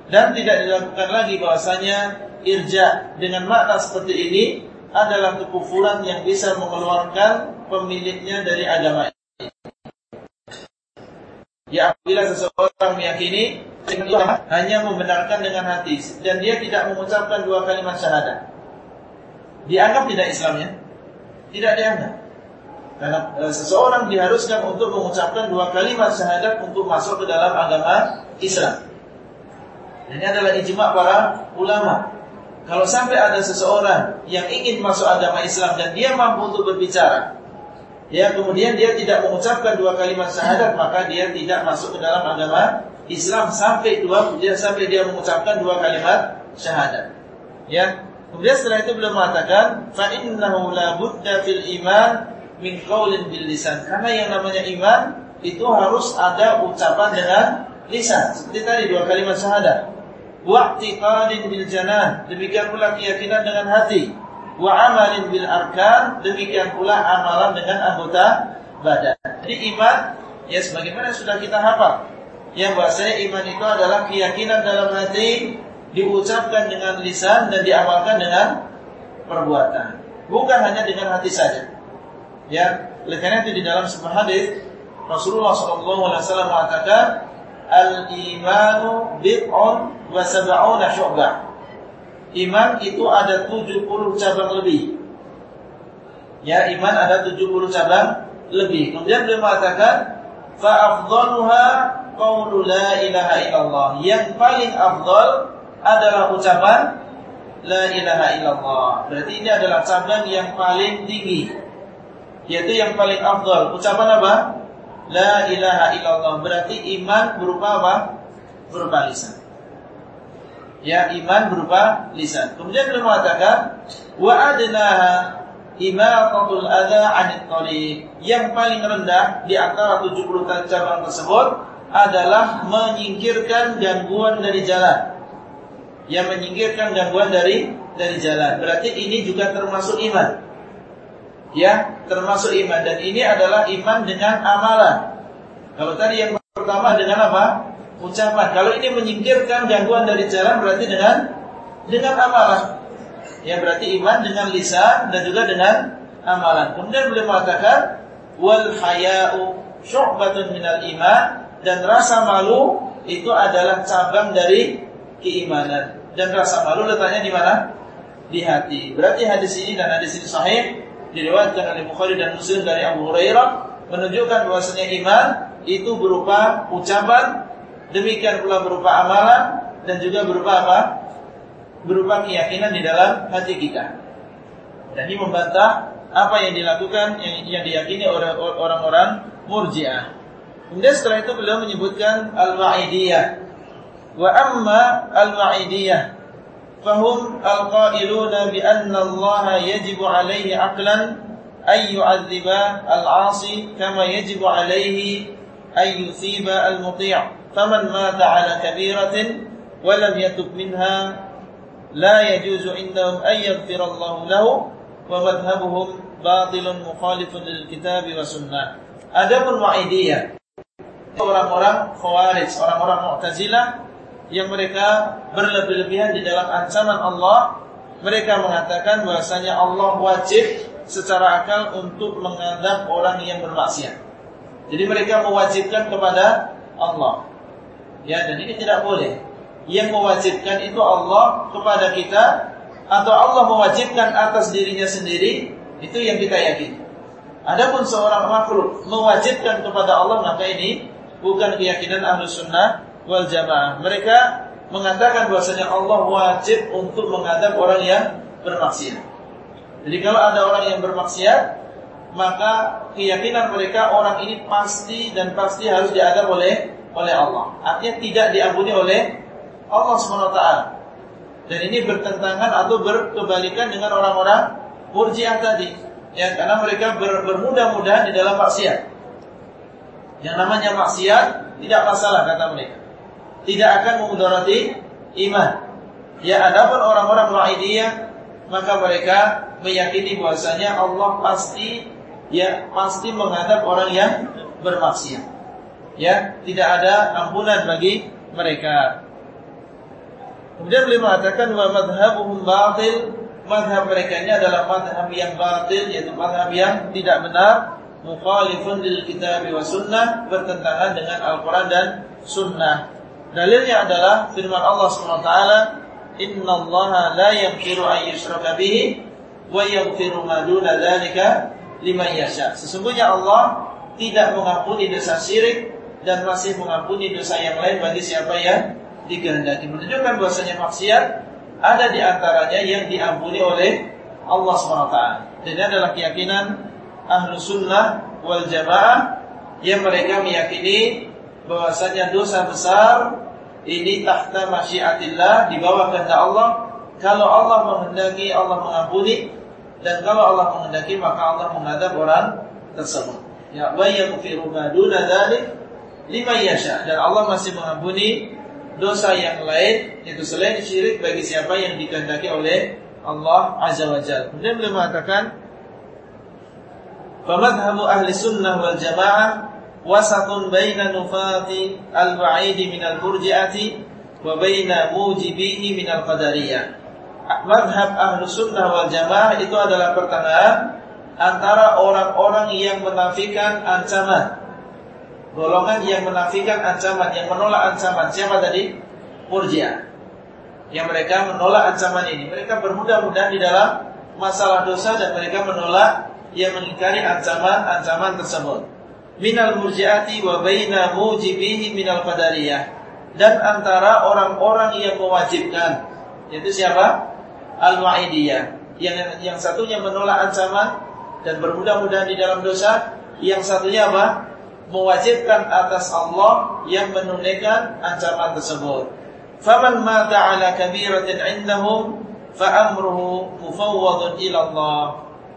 Speaker 1: dan tidak dilakukan lagi bahwasanya irja dengan makna seperti ini adalah kekufuran yang bisa mengeluarkan pemiliknya dari agama. Ya apabila seseorang meyakini hanya membenarkan dengan hati dan dia tidak mengucapkan dua kalimat syahadat. Dianggap tidak Islamnya? Tidak dianggap. Karena e, seseorang diharuskan untuk mengucapkan dua kalimat syahadat untuk masuk ke dalam agama Islam. Ini adalah ijma para ulama. Kalau sampai ada seseorang yang ingin masuk agama Islam dan dia mampu untuk berbicara, ya kemudian dia tidak mengucapkan dua kalimat syahadat, maka dia tidak masuk ke dalam agama Islam sampai dua dia sampai dia mengucapkan dua kalimat syahadat. Ya. Kemudian setelah itu beliau mengatakan, fa innahu la budda fil iman min qaulin bil lisan. Karena yang namanya iman itu harus ada ucapan dengan lisan. Seperti tadi dua kalimat syahadat wa'tiqadin bil janan demikian pula keyakinan dengan hati wa amalin bil arkan demikian pula amalan dengan anggota badan. Jadi iman ya sebagaimana sudah kita hafal. Yang bahasanya iman itu adalah keyakinan dalam hati diucapkan dengan lisan dan diamalkan dengan perbuatan. Bukan hanya dengan hati saja. Ya oleh karena itu di dalam sebuah hadis Rasulullah SAW mengatakan Al-imanu bid'un wa sab'una syu'bah. Iman itu ada 70 cabang lebih. Ya, iman ada 70 cabang lebih. Kemudian beliau mengatakan fa qaulu la ilaha illallah. Yang paling afdal adalah ucapan la ilaha illallah. Berarti ini adalah cabang yang paling tinggi. Yaitu yang paling afdal. Ucapan apa? La ilaha illallah Berarti iman berupa apa? Berupa lisan Ya iman berupa lisan. Kemudian beliau mengatakan Wa adnaha imatatul adha anit tariq. Yang paling rendah di antara 70 cabang tersebut Adalah menyingkirkan gangguan dari jalan. Yang menyingkirkan gangguan dari dari jalan. Berarti ini juga termasuk iman. Ya termasuk iman. Dan ini adalah iman dengan amalan. Kalau tadi yang pertama dengan apa? Ucapan. Kalau ini menyingkirkan gangguan dari jalan berarti dengan dengan amalan. Ya berarti iman dengan lisan dan juga dengan amalan. Kemudian beliau mengatakan wal haya'u syu'batun minal iman dan rasa malu itu adalah cabang dari keimanan. Dan rasa malu letaknya di mana? Di hati. Berarti hadis ini dan hadis ini sahih diriwayatkan oleh Bukhari dan Muslim dari Abu Hurairah menunjukkan bahwasanya iman itu berupa ucapan, Demikian pula berupa amalan dan juga berupa apa? Berupa keyakinan di dalam hati kita. Dan ini membantah apa yang dilakukan yang, yang diyakini orang-orang Murji'ah. Kemudian setelah itu beliau menyebutkan al-wa'idiyah. Wa amma al-wa'idiyah fahum al-qailuna bi anna Allah yajibu alaihi aqlan ay yu'adziba al-'asi kama yajibu alaihi ay yusiba al-muti'. فمن مات على كبيرة ولم يتب منها لا يجوز عندهم أن يغفر الله له ومذهبهم باطل مخالف للكتاب والسنة أدب sunnah. Orang-orang Khawarij, orang-orang Mu'tazilah yang mereka berlebih-lebihan di dalam ancaman Allah, mereka mengatakan bahwasanya Allah wajib secara akal untuk mengadab orang yang bermaksiat. Jadi mereka mewajibkan kepada Allah. Ya, dan ini tidak boleh. Yang mewajibkan itu Allah kepada kita atau Allah mewajibkan atas dirinya sendiri, itu yang kita yakini. Adapun seorang makhluk mewajibkan kepada Allah maka ini bukan keyakinan ahlu sunnah wal jamaah. Mereka mengatakan bahwasanya Allah wajib untuk mengadab orang yang bermaksiat. Jadi kalau ada orang yang bermaksiat, maka keyakinan mereka orang ini pasti dan pasti harus diadab oleh oleh Allah. Artinya tidak diampuni oleh Allah SWT. Dan ini bertentangan atau berkebalikan dengan orang-orang Murji'ah tadi. Ya, karena mereka ber, bermudah-mudahan di dalam maksiat. Yang namanya maksiat tidak masalah kata mereka. Tidak akan memudarati iman. Ya, adapun orang-orang Wa'idiyah maka mereka meyakini bahwasanya Allah pasti ya pasti menghadap orang yang bermaksiat. Ya, tidak ada ampunan bagi mereka. Kemudian beliau mengatakan wa madhhabuhum batil, madhab mereka ini adalah madhab yang batil yaitu madhab yang tidak benar, mukhalifun lil kitab wa sunnah, bertentangan dengan Al-Qur'an dan sunnah. Dalilnya adalah firman Allah taala Inna Allah la yaghfiru an yushraka bihi wa yaghfiru ma duna dzalika liman yasha. Sesungguhnya Allah tidak mengampuni dosa syirik dan masih mengampuni dosa yang lain bagi siapa yang dikehendaki. Menunjukkan bahwasanya maksiat ada di antaranya yang diampuni oleh Allah SWT. Dan ini adalah keyakinan ahlu sunnah wal jamaah yang mereka meyakini bahwasanya dosa besar ini tahta masyiatillah di bawah kehendak Allah. Kalau Allah menghendaki Allah mengampuni dan kalau Allah menghendaki maka Allah menghadap orang tersebut. Ya wa yaghfiru ma duna dzalik liman yasha dan Allah masih mengampuni dosa yang lain itu selain syirik bagi siapa yang dikehendaki oleh Allah Azza wa Jalla. Kemudian beliau mengatakan Famadhabu ahli sunnah wal jamaah wasatun baina nufati al-wa'idi min al-murji'ati wa baina mujibihi min al-qadariyah. Madhab ahlu sunnah wal jamaah itu adalah pertengahan antara orang-orang yang menafikan ancaman. Golongan yang menafikan ancaman, yang menolak ancaman. Siapa tadi? Murji'ah. Yang mereka menolak ancaman ini. Mereka bermudah-mudahan di dalam masalah dosa dan mereka menolak yang mengingkari ancaman-ancaman tersebut minal murji'ati wa baina mujibihi minal qadariyah dan antara orang-orang yang mewajibkan yaitu siapa al-wa'idiyah yang yang satunya menolak ancaman dan bermudah-mudahan di dalam dosa yang satunya apa mewajibkan atas Allah yang menunaikan ancaman tersebut faman mata ala kabiratin indahum fa amruhu mufawwadun ila Allah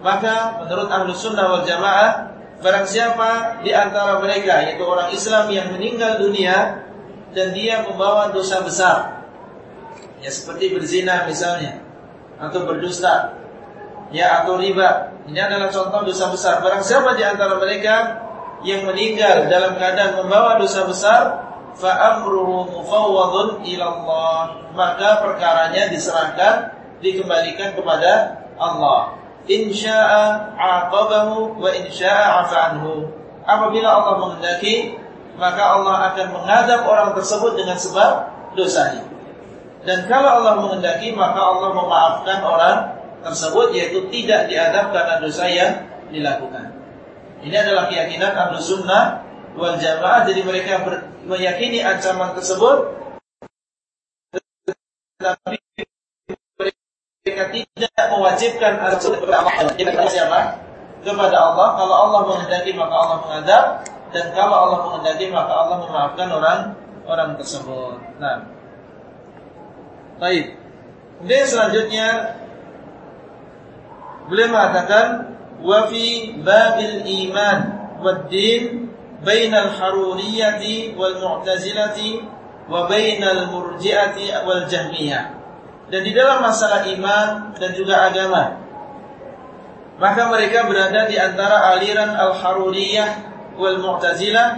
Speaker 1: maka menurut ahlu sunnah wal jamaah Barang siapa di antara mereka yaitu orang Islam yang meninggal dunia dan dia membawa dosa besar. Ya seperti berzina misalnya atau berdusta ya atau riba. Ini adalah contoh dosa besar. Barang siapa di antara mereka yang meninggal dalam keadaan membawa dosa besar, fa amruhu mufawwadun ila Allah. Maka perkaranya diserahkan, dikembalikan kepada Allah insya'a aqabahu wa insya'a afa'anhu. Apabila Allah menghendaki, maka Allah akan mengadab orang tersebut dengan sebab dosanya. Dan kalau Allah menghendaki, maka Allah memaafkan orang tersebut yaitu tidak diadab karena dosa yang dilakukan. Ini adalah keyakinan ahlu sunnah wal jamaah. Jadi mereka meyakini ancaman tersebut, tetapi mereka tidak mewajibkan azab. Kepada siapa? Kepada Allah. Kalau Allah menghendaki maka Allah mengadab dan kalau Allah menghendaki maka Allah memaafkan orang orang tersebut. Nah. Baik. Kemudian selanjutnya beliau mengatakan din bainal haruriyati wal mu'tazilati wa bainal murji'ati wal jahmiyah. Dan di dalam masalah iman dan juga agama maka mereka berada di antara aliran al-haruriyah wal mu'tazilah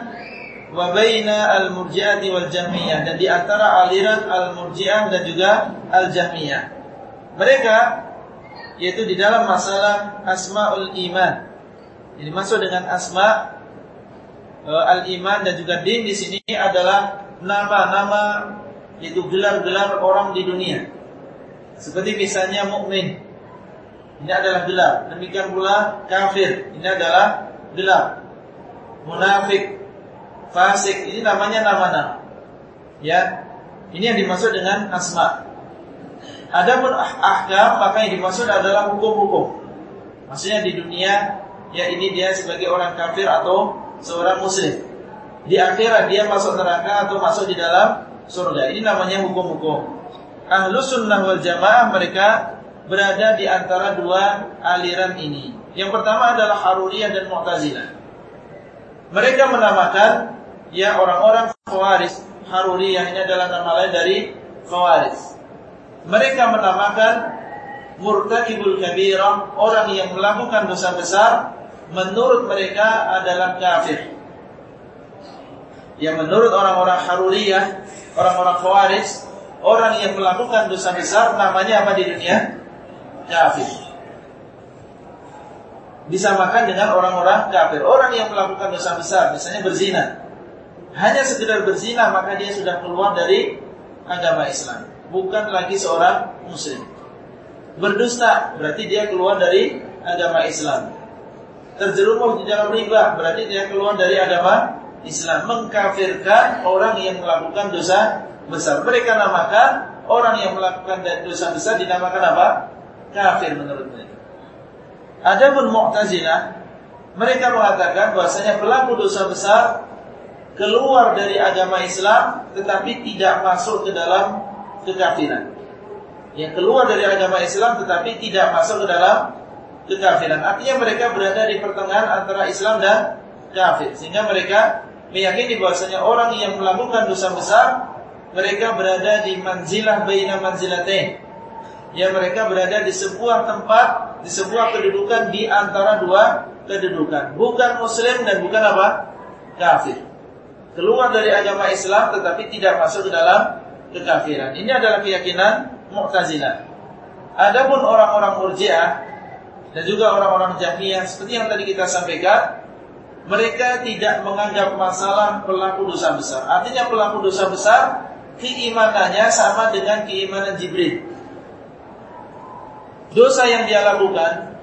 Speaker 1: wa baina al-murji'ati wal jahmiyah dan di antara aliran al-murji'ah dan juga al-jahmiyah. Mereka yaitu di dalam masalah asmaul iman. Jadi masuk dengan asma uh, al-iman dan juga din di sini adalah nama-nama itu gelar-gelar orang di dunia. Seperti misalnya mukmin. Ini adalah gelar. Demikian pula kafir. Ini adalah gelar. Munafik, fasik, ini namanya nama-nama. Ya. Ini yang dimaksud dengan asma. Adapun ah, ahkam maka yang dimaksud adalah hukum-hukum. Maksudnya di dunia ya ini dia sebagai orang kafir atau seorang muslim. Di akhirat dia masuk neraka atau masuk di dalam surga. Ini namanya hukum-hukum. Ahlu sunnah wal jamaah mereka berada di antara dua aliran ini. Yang pertama adalah Haruriyah dan Mu'tazilah. Mereka menamakan ya orang-orang Khawarij. Haruriyah ini adalah nama lain dari Khawarij mereka menamakan murtakibul kabirah orang yang melakukan dosa besar menurut mereka adalah kafir. Yang menurut orang-orang Haruriyah, orang-orang Khawarij, orang yang melakukan dosa besar namanya apa di dunia? Kafir. Disamakan dengan orang-orang kafir. Orang yang melakukan dosa besar, misalnya berzina. Hanya sekedar berzina maka dia sudah keluar dari agama Islam bukan lagi seorang muslim. Berdusta berarti dia keluar dari agama Islam. Terjerumus di dalam riba berarti dia keluar dari agama Islam. Mengkafirkan orang yang melakukan dosa besar. Mereka namakan orang yang melakukan dosa besar dinamakan apa? Kafir menurut mereka. Adapun Mu'tazilah mereka mengatakan bahasanya pelaku dosa besar keluar dari agama Islam tetapi tidak masuk ke dalam kekafiran. Yang keluar dari agama Islam tetapi tidak masuk ke dalam kekafiran. Artinya mereka berada di pertengahan antara Islam dan kafir. Sehingga mereka meyakini bahwasanya orang yang melakukan dosa besar mereka berada di manzilah baina manzilatain. Ya mereka berada di sebuah tempat, di sebuah kedudukan di antara dua kedudukan. Bukan muslim dan bukan apa? Kafir. Keluar dari agama Islam tetapi tidak masuk ke dalam kekafiran. Ini adalah keyakinan Mu'tazilah. Adapun orang-orang Murji'ah dan juga orang-orang Jahmiyah seperti yang tadi kita sampaikan, mereka tidak menganggap masalah pelaku dosa besar. Artinya pelaku dosa besar keimanannya sama dengan keimanan Jibril. Dosa yang dia lakukan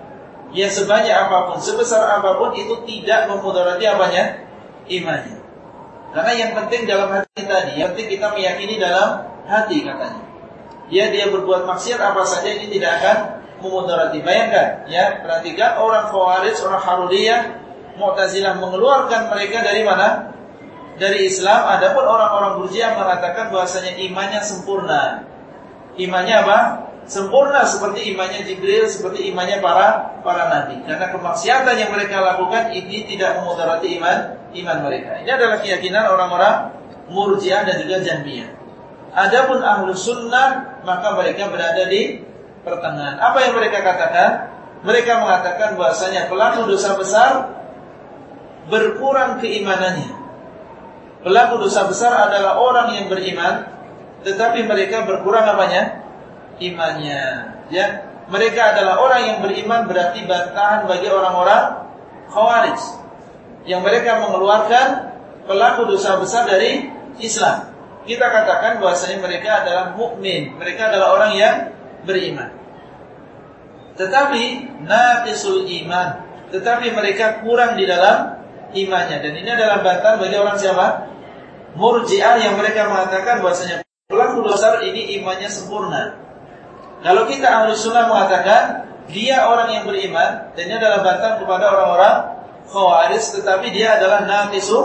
Speaker 1: ya sebanyak apa pun, sebesar apa pun itu tidak memudarati apanya? Imannya. Karena yang penting dalam hati tadi, yang penting kita meyakini dalam hati katanya. Ya dia berbuat maksiat apa saja ini tidak akan memudarati. Bayangkan, ya perhatikan orang Khawarij, orang Haruriyah, Mu'tazilah mengeluarkan mereka dari mana? Dari Islam. Adapun orang-orang Burjiah mengatakan bahasanya imannya sempurna. Imannya apa? Sempurna seperti imannya Jibril, seperti imannya para para nabi. Karena kemaksiatan yang mereka lakukan ini tidak memudarati iman iman mereka. Ini adalah keyakinan orang-orang Murji'ah dan juga Jahmiyah. Adapun ahlu sunnah maka mereka berada di pertengahan. Apa yang mereka katakan? Mereka mengatakan bahasanya pelaku dosa besar berkurang keimanannya. Pelaku dosa besar adalah orang yang beriman, tetapi mereka berkurang apanya? Imannya. Ya, mereka adalah orang yang beriman berarti bantahan bagi orang-orang khawarij yang mereka mengeluarkan pelaku dosa besar dari Islam. Kita katakan bahwasanya mereka adalah mukmin, mereka adalah orang yang beriman. Tetapi naqisul iman, tetapi mereka kurang di dalam imannya dan ini adalah bantahan bagi orang siapa? Murji'ah yang mereka mengatakan bahwasanya pelaku dosa ini imannya sempurna. Kalau kita ahli sunnah mengatakan dia orang yang beriman dan ini adalah bantahan kepada orang-orang khawarij tetapi dia adalah naqisu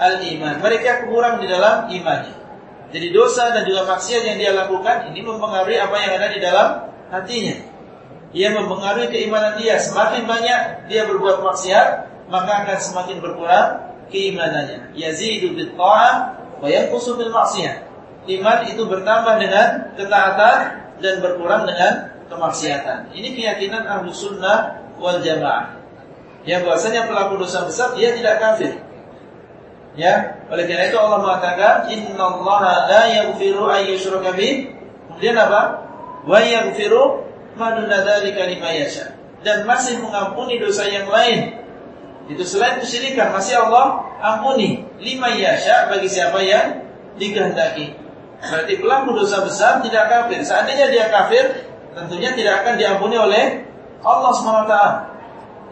Speaker 1: al-iman. Mereka kurang di dalam imannya. Jadi dosa dan juga maksiat yang dia lakukan ini mempengaruhi apa yang ada di dalam hatinya. Ia mempengaruhi keimanan dia. Semakin banyak dia berbuat maksiat, maka akan semakin berkurang keimanannya. Yazidu bit ta'ah wa yanqusu bil ma'siyah. Iman itu bertambah dengan ketaatan dan berkurang dengan kemaksiatan. Ini keyakinan ahlu sunnah wal jamaah. Yang bahasanya pelaku dosa besar dia tidak kafir. Ya, oleh karena itu Allah mengatakan innallaha la yaghfiru an yushraka. Kemudian apa? Wa yaghfiru ma duna dzalika liman. Dan masih mengampuni dosa yang lain. Itu selain kesyirikan masih Allah ampuni lima yasha bagi siapa yang dikehendaki. Berarti pelaku dosa besar tidak kafir. Seandainya dia kafir, tentunya tidak akan diampuni oleh Allah SWT.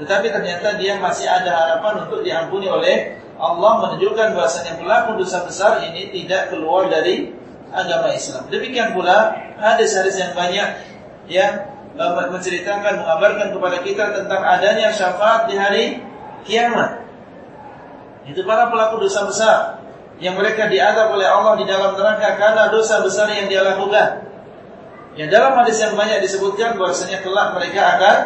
Speaker 1: Tetapi ternyata dia masih ada harapan untuk diampuni oleh Allah menunjukkan bahasanya pelaku dosa besar ini tidak keluar dari agama Islam. Demikian pula hadis-hadis yang banyak yang menceritakan, mengabarkan kepada kita tentang adanya syafaat di hari kiamat. Itu para pelaku dosa besar yang mereka diadab oleh Allah di dalam neraka karena dosa besar yang dia lakukan. Yang dalam hadis yang banyak disebutkan bahwasanya kelak mereka akan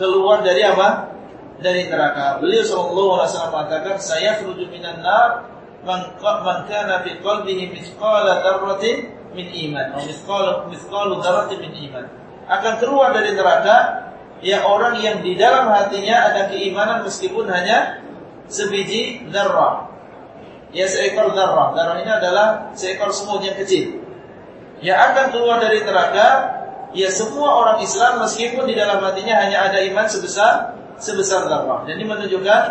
Speaker 1: keluar dari apa? dari neraka. Beliau sallallahu alaihi wasallam mengatakan, "Saya khruju minan nar man man kana fi qalbihi mithqala dzarratin min iman atau mithqala mithqalu dzarratin min iman." Akan keluar dari neraka ya orang yang di dalam hatinya ada keimanan meskipun hanya sebiji darah. Ya seekor darah. Darah ini adalah seekor semut yang kecil. Ya akan keluar dari neraka ya semua orang Islam meskipun di dalam hatinya hanya ada iman sebesar sebesar darah. Ini menunjukkan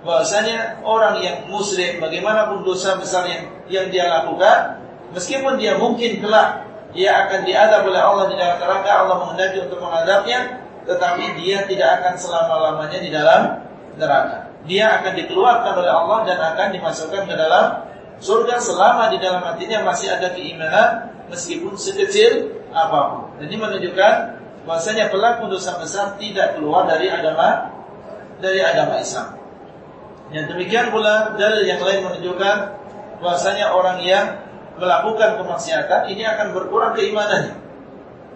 Speaker 1: bahwasanya orang yang muslim bagaimanapun dosa besar yang yang dia lakukan, meskipun dia mungkin kelak dia akan diadab oleh Allah di dalam neraka, Allah menghendaki untuk mengadabnya, tetapi dia tidak akan selama-lamanya di dalam neraka. Dia akan dikeluarkan oleh Allah dan akan dimasukkan ke dalam surga selama di dalam hatinya masih ada keimanan meskipun sekecil apa pun. Dan ini menunjukkan bahwasanya pelaku dosa besar tidak keluar dari agama dari agama Islam. Yang demikian pula dalil yang lain menunjukkan bahwasanya orang yang melakukan kemaksiatan ini akan berkurang keimanannya.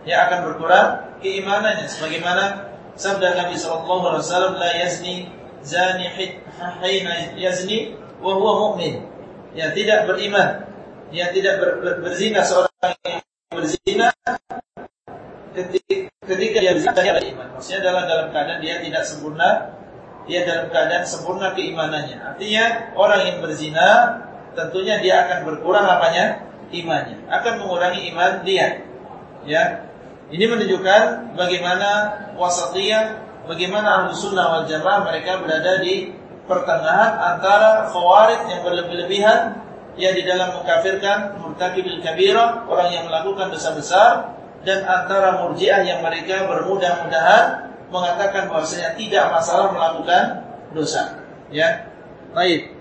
Speaker 1: Ya akan berkurang keimanannya sebagaimana sabda Nabi sallallahu alaihi wasallam la yazni zani hina yazni wa huwa mu'min. Ya tidak beriman, ya tidak ber, ber, berzina seorang yang berzina ketika, ketika dia berzina dia beriman. Maksudnya adalah dalam keadaan dia tidak sempurna, dia dalam keadaan sempurna keimanannya. Artinya orang yang berzina tentunya dia akan berkurang apanya? imannya. Akan mengurangi iman dia. Ya. Ini menunjukkan bagaimana wasatiyah, bagaimana ahlu sunnah wal jamaah mereka berada di pertengahan antara khawarij yang berlebih-lebihan ya di dalam mengkafirkan murtakibil kabirah, orang yang melakukan dosa besar dan antara murjiah yang mereka bermudah-mudahan mengatakan bahwasanya tidak masalah melakukan dosa. Ya. Baik.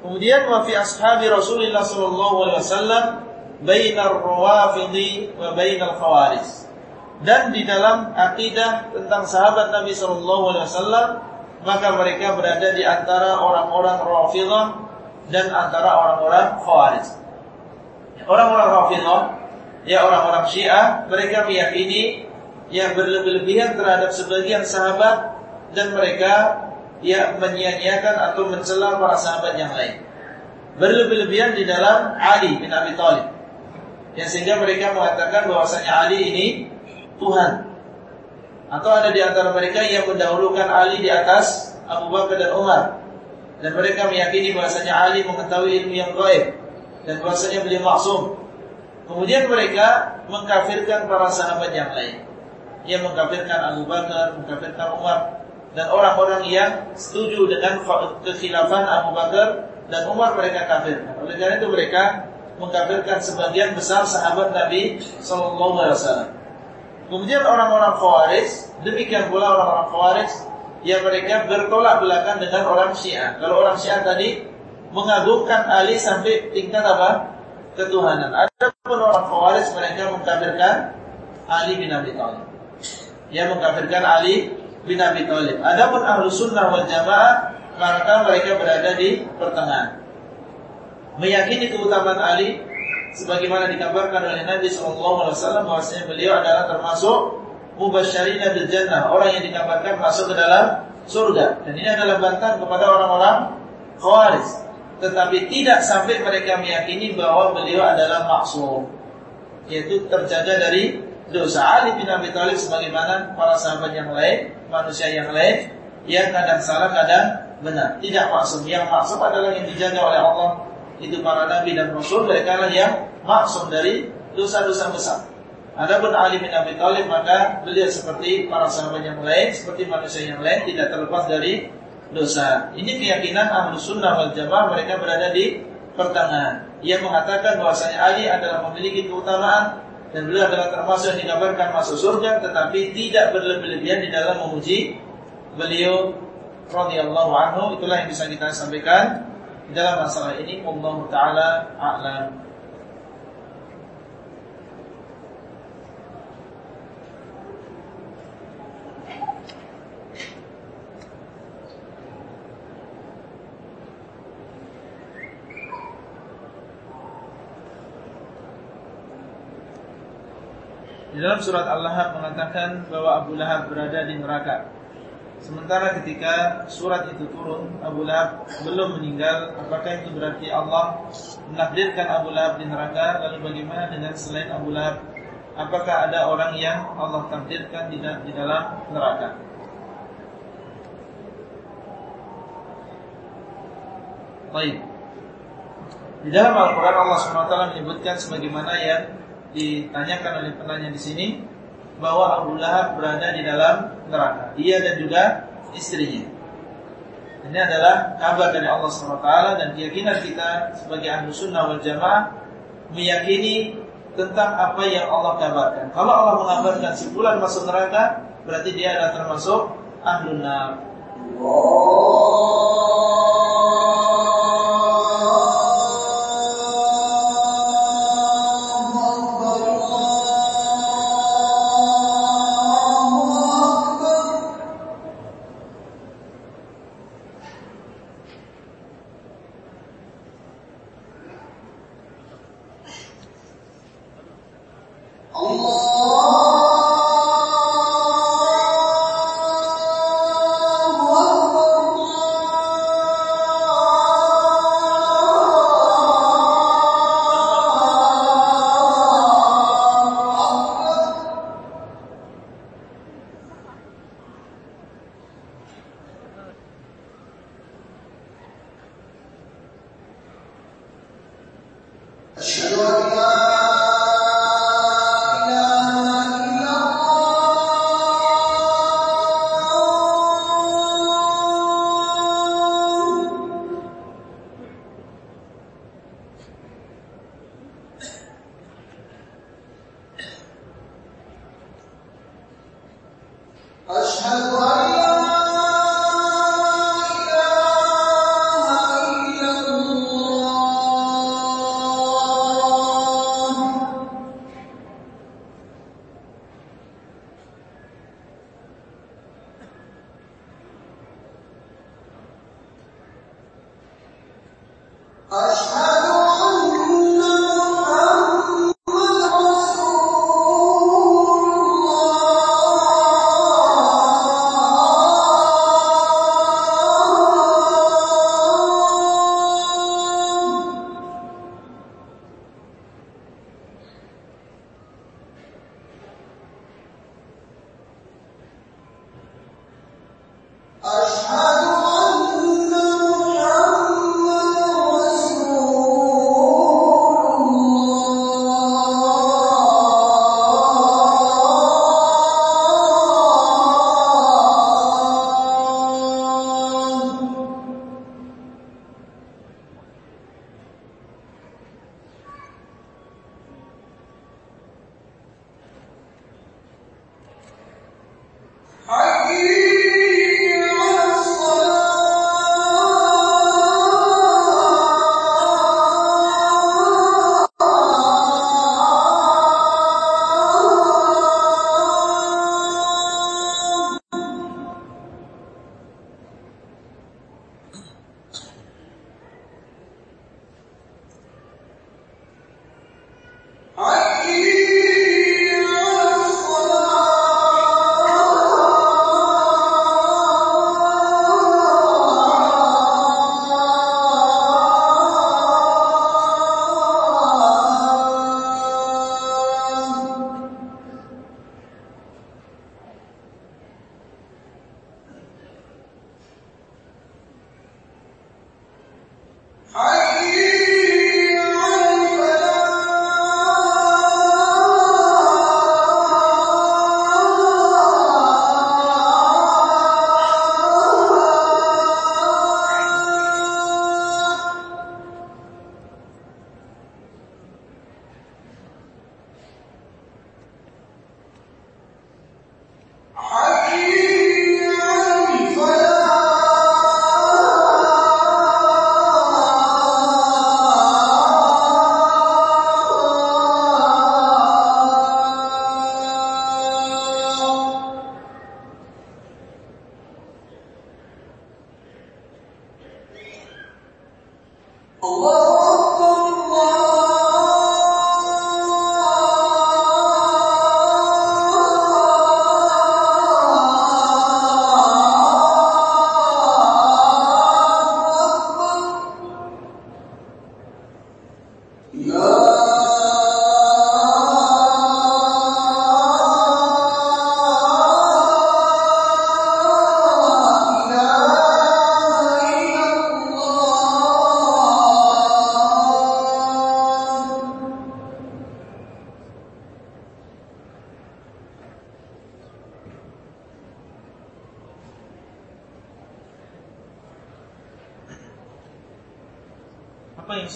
Speaker 1: Kemudian wa fi ashabi Rasulullah sallallahu alaihi wasallam bainar rawafidi wa bainal khawarij. Dan di dalam akidah tentang sahabat Nabi sallallahu alaihi wasallam maka mereka berada di antara orang-orang Rafidah dan antara orang-orang Khawarij. Orang-orang Rafidah ya orang-orang Syiah mereka meyakini yang berlebih-lebihan terhadap sebagian sahabat dan mereka ya menyia-nyiakan atau mencela para sahabat yang lain. Berlebih-lebihan di dalam Ali bin Abi Thalib. Ya sehingga mereka mengatakan bahwasanya Ali ini Tuhan. Atau ada di antara mereka yang mendahulukan Ali di atas Abu Bakar dan Umar. Dan mereka meyakini bahwasanya Ali mengetahui ilmu yang gaib dan bahwasanya beliau maksum. Kemudian mereka mengkafirkan para sahabat yang lain. Ia mengkafirkan Abu Bakar, mengkafirkan Umar dan orang-orang yang setuju dengan kekhilafan Abu Bakar dan Umar mereka kafirkan. Oleh karena itu mereka mengkafirkan sebagian besar sahabat Nabi Sallallahu Alaihi Wasallam. Kemudian orang-orang Khawarij, demikian pula orang-orang Khawarij yang mereka bertolak belakang dengan orang Syiah. Kalau orang Syiah tadi mengagungkan Ali sampai tingkat apa? ketuhanan. Ada pun orang Khawarij mereka mengkafirkan Ali bin Abi Thalib. Yang mengkafirkan Ali bin Abi Thalib. Adapun ahlu sunnah wal jamaah maka mereka berada di pertengahan. Meyakini keutamaan Ali sebagaimana dikabarkan oleh Nabi SAW bahwasanya beliau adalah termasuk mubasyirina bil jannah, orang yang dikabarkan masuk ke dalam surga. Dan ini adalah bantahan kepada orang-orang Khawarij tetapi tidak sampai mereka meyakini bahwa beliau adalah maksum yaitu terjaga dari dosa Ali bin Abi Thalib sebagaimana para sahabat yang lain, manusia yang lain yang kadang salah kadang benar. Tidak maksum. Yang maksum adalah yang dijaga oleh Allah itu para nabi dan rasul mereka lah yang maksum dari dosa-dosa besar. Adapun Ali bin Abi Thalib maka beliau seperti para sahabat yang lain, seperti manusia yang lain tidak terlepas dari dosa. Ini keyakinan ahlu sunnah wal jamaah mereka berada di pertengahan. Ia mengatakan bahwasanya Ali adalah memiliki keutamaan dan beliau adalah termasuk yang dikabarkan masuk surga, tetapi tidak berlebihan di dalam memuji beliau radhiyallahu anhu. Itulah yang bisa kita sampaikan dalam masalah ini. Allah Taala a'lam. Dalam surat Al-Lahab mengatakan bahwa Abu Lahab berada di neraka. Sementara ketika surat itu turun, Abu Lahab belum meninggal. Apakah itu berarti Allah menakdirkan Abu Lahab di neraka? Lalu bagaimana dengan selain Abu Lahab? Apakah ada orang yang Allah takdirkan di dalam neraka? Baik. Di dalam Al-Quran Allah SWT menyebutkan sebagaimana yang ditanyakan oleh penanya di sini bahwa Abu Lahab berada di dalam neraka. Dia dan juga istrinya. Ini adalah kabar dari Allah SWT dan keyakinan kita sebagai ahlu sunnah wal jamaah meyakini tentang apa yang Allah kabarkan. Kalau Allah mengabarkan si bulan masuk neraka, berarti dia adalah termasuk ahlu nar.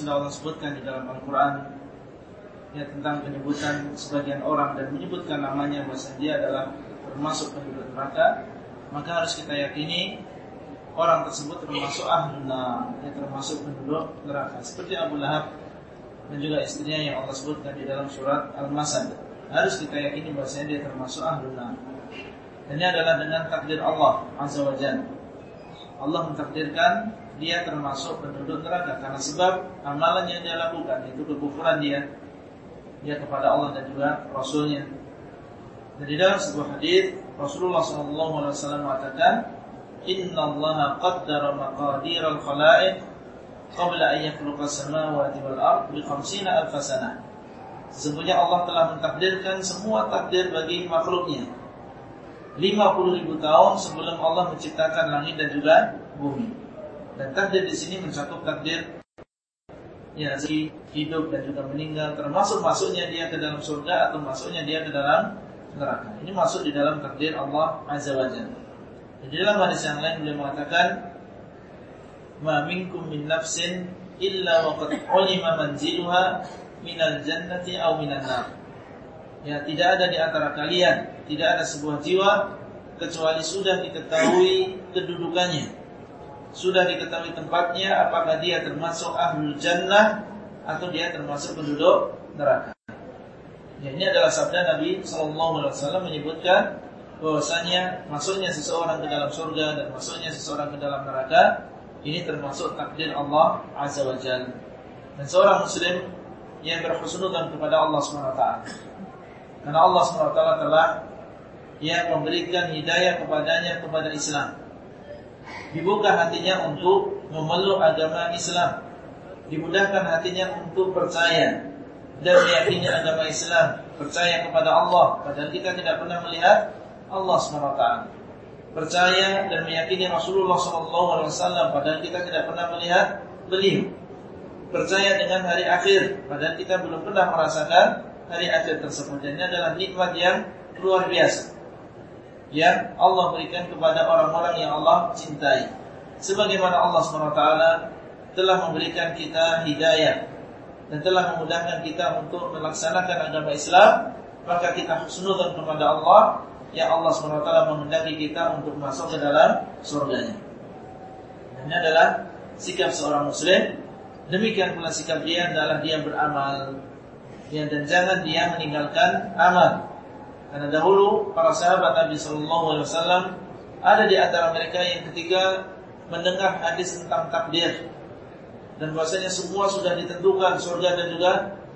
Speaker 1: Disebutkan di dalam Al-Quran ya tentang penyebutan sebagian orang dan menyebutkan namanya bahwa dia adalah termasuk penduduk neraka maka harus kita yakini orang tersebut termasuk ahluna ya termasuk penduduk neraka seperti Abu Lahab dan juga istrinya yang Allah sebutkan di dalam surat Al-Masad. Harus kita yakini bahwa dia termasuk ahluna dan ini adalah dengan takdir Allah Azza wa Jalla. Allah mentakdirkan dia termasuk penduduk neraka karena sebab amalan yang dia lakukan itu kekufuran dia dia kepada Allah dan juga Rasulnya. Dan di dalam sebuah hadis Rasulullah SAW mengatakan, Inna Allah qaddara maqadir al-khalaiq qabla an yakhluqa samawati wal ard bi 50 alf sanah. Sesungguhnya Allah telah mentakdirkan semua takdir bagi makhluknya 50 ribu tahun sebelum Allah menciptakan langit dan juga bumi. Dan takdir di sini mencakup takdir ya hidup dan juga meninggal termasuk masuknya dia ke dalam surga atau masuknya dia ke dalam neraka. Ini masuk di dalam takdir Allah Azza wa Jalla. Di dalam hadis yang lain beliau mengatakan ma minkum min nafsin illa wa qad ulima manziluha minal jannati aw minan nar. Ya, tidak ada di antara kalian, tidak ada sebuah jiwa kecuali sudah diketahui kedudukannya sudah diketahui tempatnya apakah dia termasuk ahlul jannah atau dia termasuk penduduk neraka. Ya, ini adalah sabda Nabi Sallallahu Alaihi Wasallam menyebutkan bahwasanya masuknya seseorang ke dalam surga dan masuknya seseorang ke dalam neraka ini termasuk takdir Allah Azza wa Jalla. Dan seorang muslim yang berhusnudzan kepada Allah SWT. Karena Allah SWT telah yang memberikan hidayah kepadanya kepada Islam dibuka hatinya untuk memeluk agama Islam, dimudahkan hatinya untuk percaya dan meyakini agama Islam, percaya kepada Allah, padahal kita tidak pernah melihat Allah SWT. Percaya dan meyakini Rasulullah SAW, padahal kita tidak pernah melihat beliau. Percaya dengan hari akhir, padahal kita belum pernah merasakan hari akhir tersebut. Dan ini adalah nikmat yang luar biasa yang Allah berikan kepada orang-orang yang Allah cintai. Sebagaimana Allah SWT telah memberikan kita hidayah dan telah memudahkan kita untuk melaksanakan agama Islam, maka kita husnudzan kepada Allah yang Allah SWT menghendaki kita untuk masuk ke dalam surganya. Ini adalah sikap seorang muslim. Demikian pula sikap dia adalah dia beramal. Ya, dan jangan dia meninggalkan amal. Karena dahulu para sahabat Nabi Sallallahu Alaihi Wasallam ada di antara mereka yang ketika mendengar hadis tentang takdir dan bahwasanya semua sudah ditentukan surga dan juga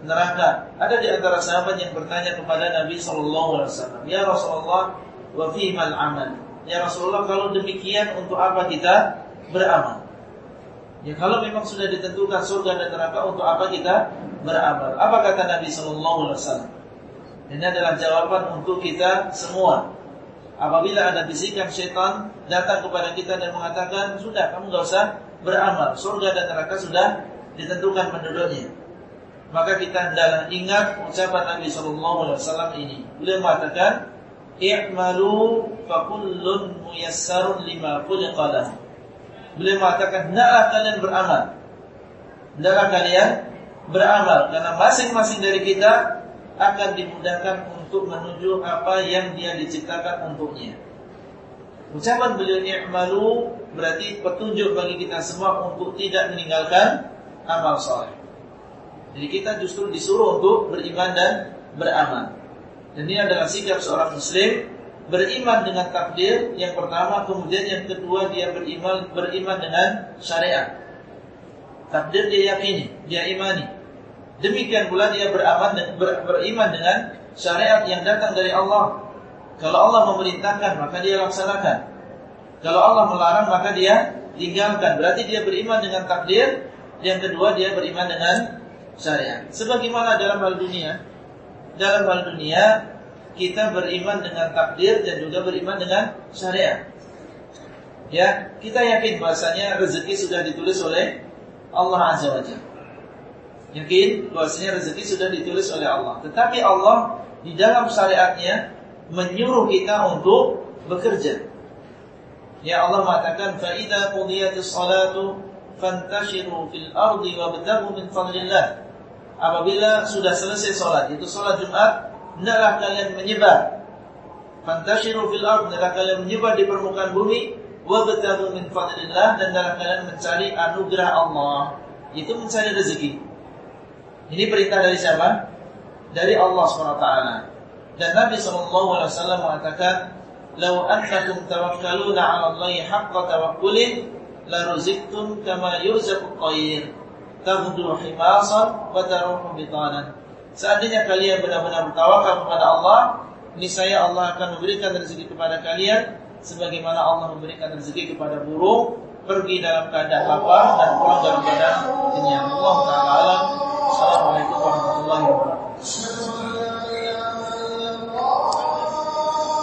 Speaker 1: neraka. Ada di antara sahabat yang bertanya kepada Nabi Sallallahu Alaihi Wasallam, Ya Rasulullah, wa mal amal. Ya Rasulullah, kalau demikian untuk apa kita beramal? Ya kalau memang sudah ditentukan surga dan neraka untuk apa kita beramal? Apa kata Nabi Sallallahu Alaihi Wasallam? Ini adalah jawaban untuk kita semua. Apabila ada bisikan syaitan datang kepada kita dan mengatakan, sudah kamu gak usah beramal, surga dan neraka sudah ditentukan penduduknya. Maka kita adalah ingat ucapan Nabi Shallallahu Alaihi Wasallam ini. Beliau mengatakan, "I'malu fakullun muyassarun lima khuliqalah." Beliau mengatakan, hendaklah kalian beramal. Hendaklah kalian beramal karena masing-masing dari kita akan dimudahkan untuk menuju apa yang dia diciptakan untuknya. Ucapan beliau i'malu berarti petunjuk bagi kita semua untuk tidak meninggalkan amal soleh. Jadi kita justru disuruh untuk beriman dan beramal. Dan ini adalah sikap seorang muslim beriman dengan takdir yang pertama, kemudian yang kedua dia beriman beriman dengan syariat. Takdir dia yakini, dia imani. Demikian pula dia beraman, ber, beriman dengan syariat yang datang dari Allah. Kalau Allah memerintahkan, maka dia laksanakan. Kalau Allah melarang, maka dia tinggalkan. Berarti dia beriman dengan takdir. Yang kedua, dia beriman dengan syariat. Sebagaimana dalam hal dunia, dalam hal dunia kita beriman dengan takdir dan juga beriman dengan syariat. Ya, kita yakin bahasanya rezeki sudah ditulis oleh Allah Azza wa Jalla. Yakin bahasanya rezeki sudah ditulis oleh Allah. Tetapi Allah di dalam syariatnya menyuruh kita untuk bekerja. Ya Allah mengatakan fa idza qudiyatis salatu fantashiru fil ardi wabtaghu min fadlillah. Apabila sudah selesai salat, itu salat Jumat, hendaklah kalian menyebar. Fantashiru fil ardi, hendaklah kalian menyebar di permukaan bumi wabtaghu min fadlillah dan hendaklah kalian mencari anugerah Allah. Itu mencari rezeki. Ini perintah dari siapa? Dari Allah SWT. Dan Nabi SAW mengatakan, "Lau annakum tawakkaluna 'ala Allahi haqqa tawakkulih, la ruziktum kama yurzaqu at-tayr, taghdu himasan wa taruhu bitanan." Seandainya kalian benar-benar bertawakal kepada Allah, niscaya Allah akan memberikan rezeki kepada kalian sebagaimana Allah memberikan rezeki kepada burung pergi dalam keadaan lapar dan pulang dalam keadaan kenyang. Allah taala. Assalamualaikum warahmatullahi wabarakatuh.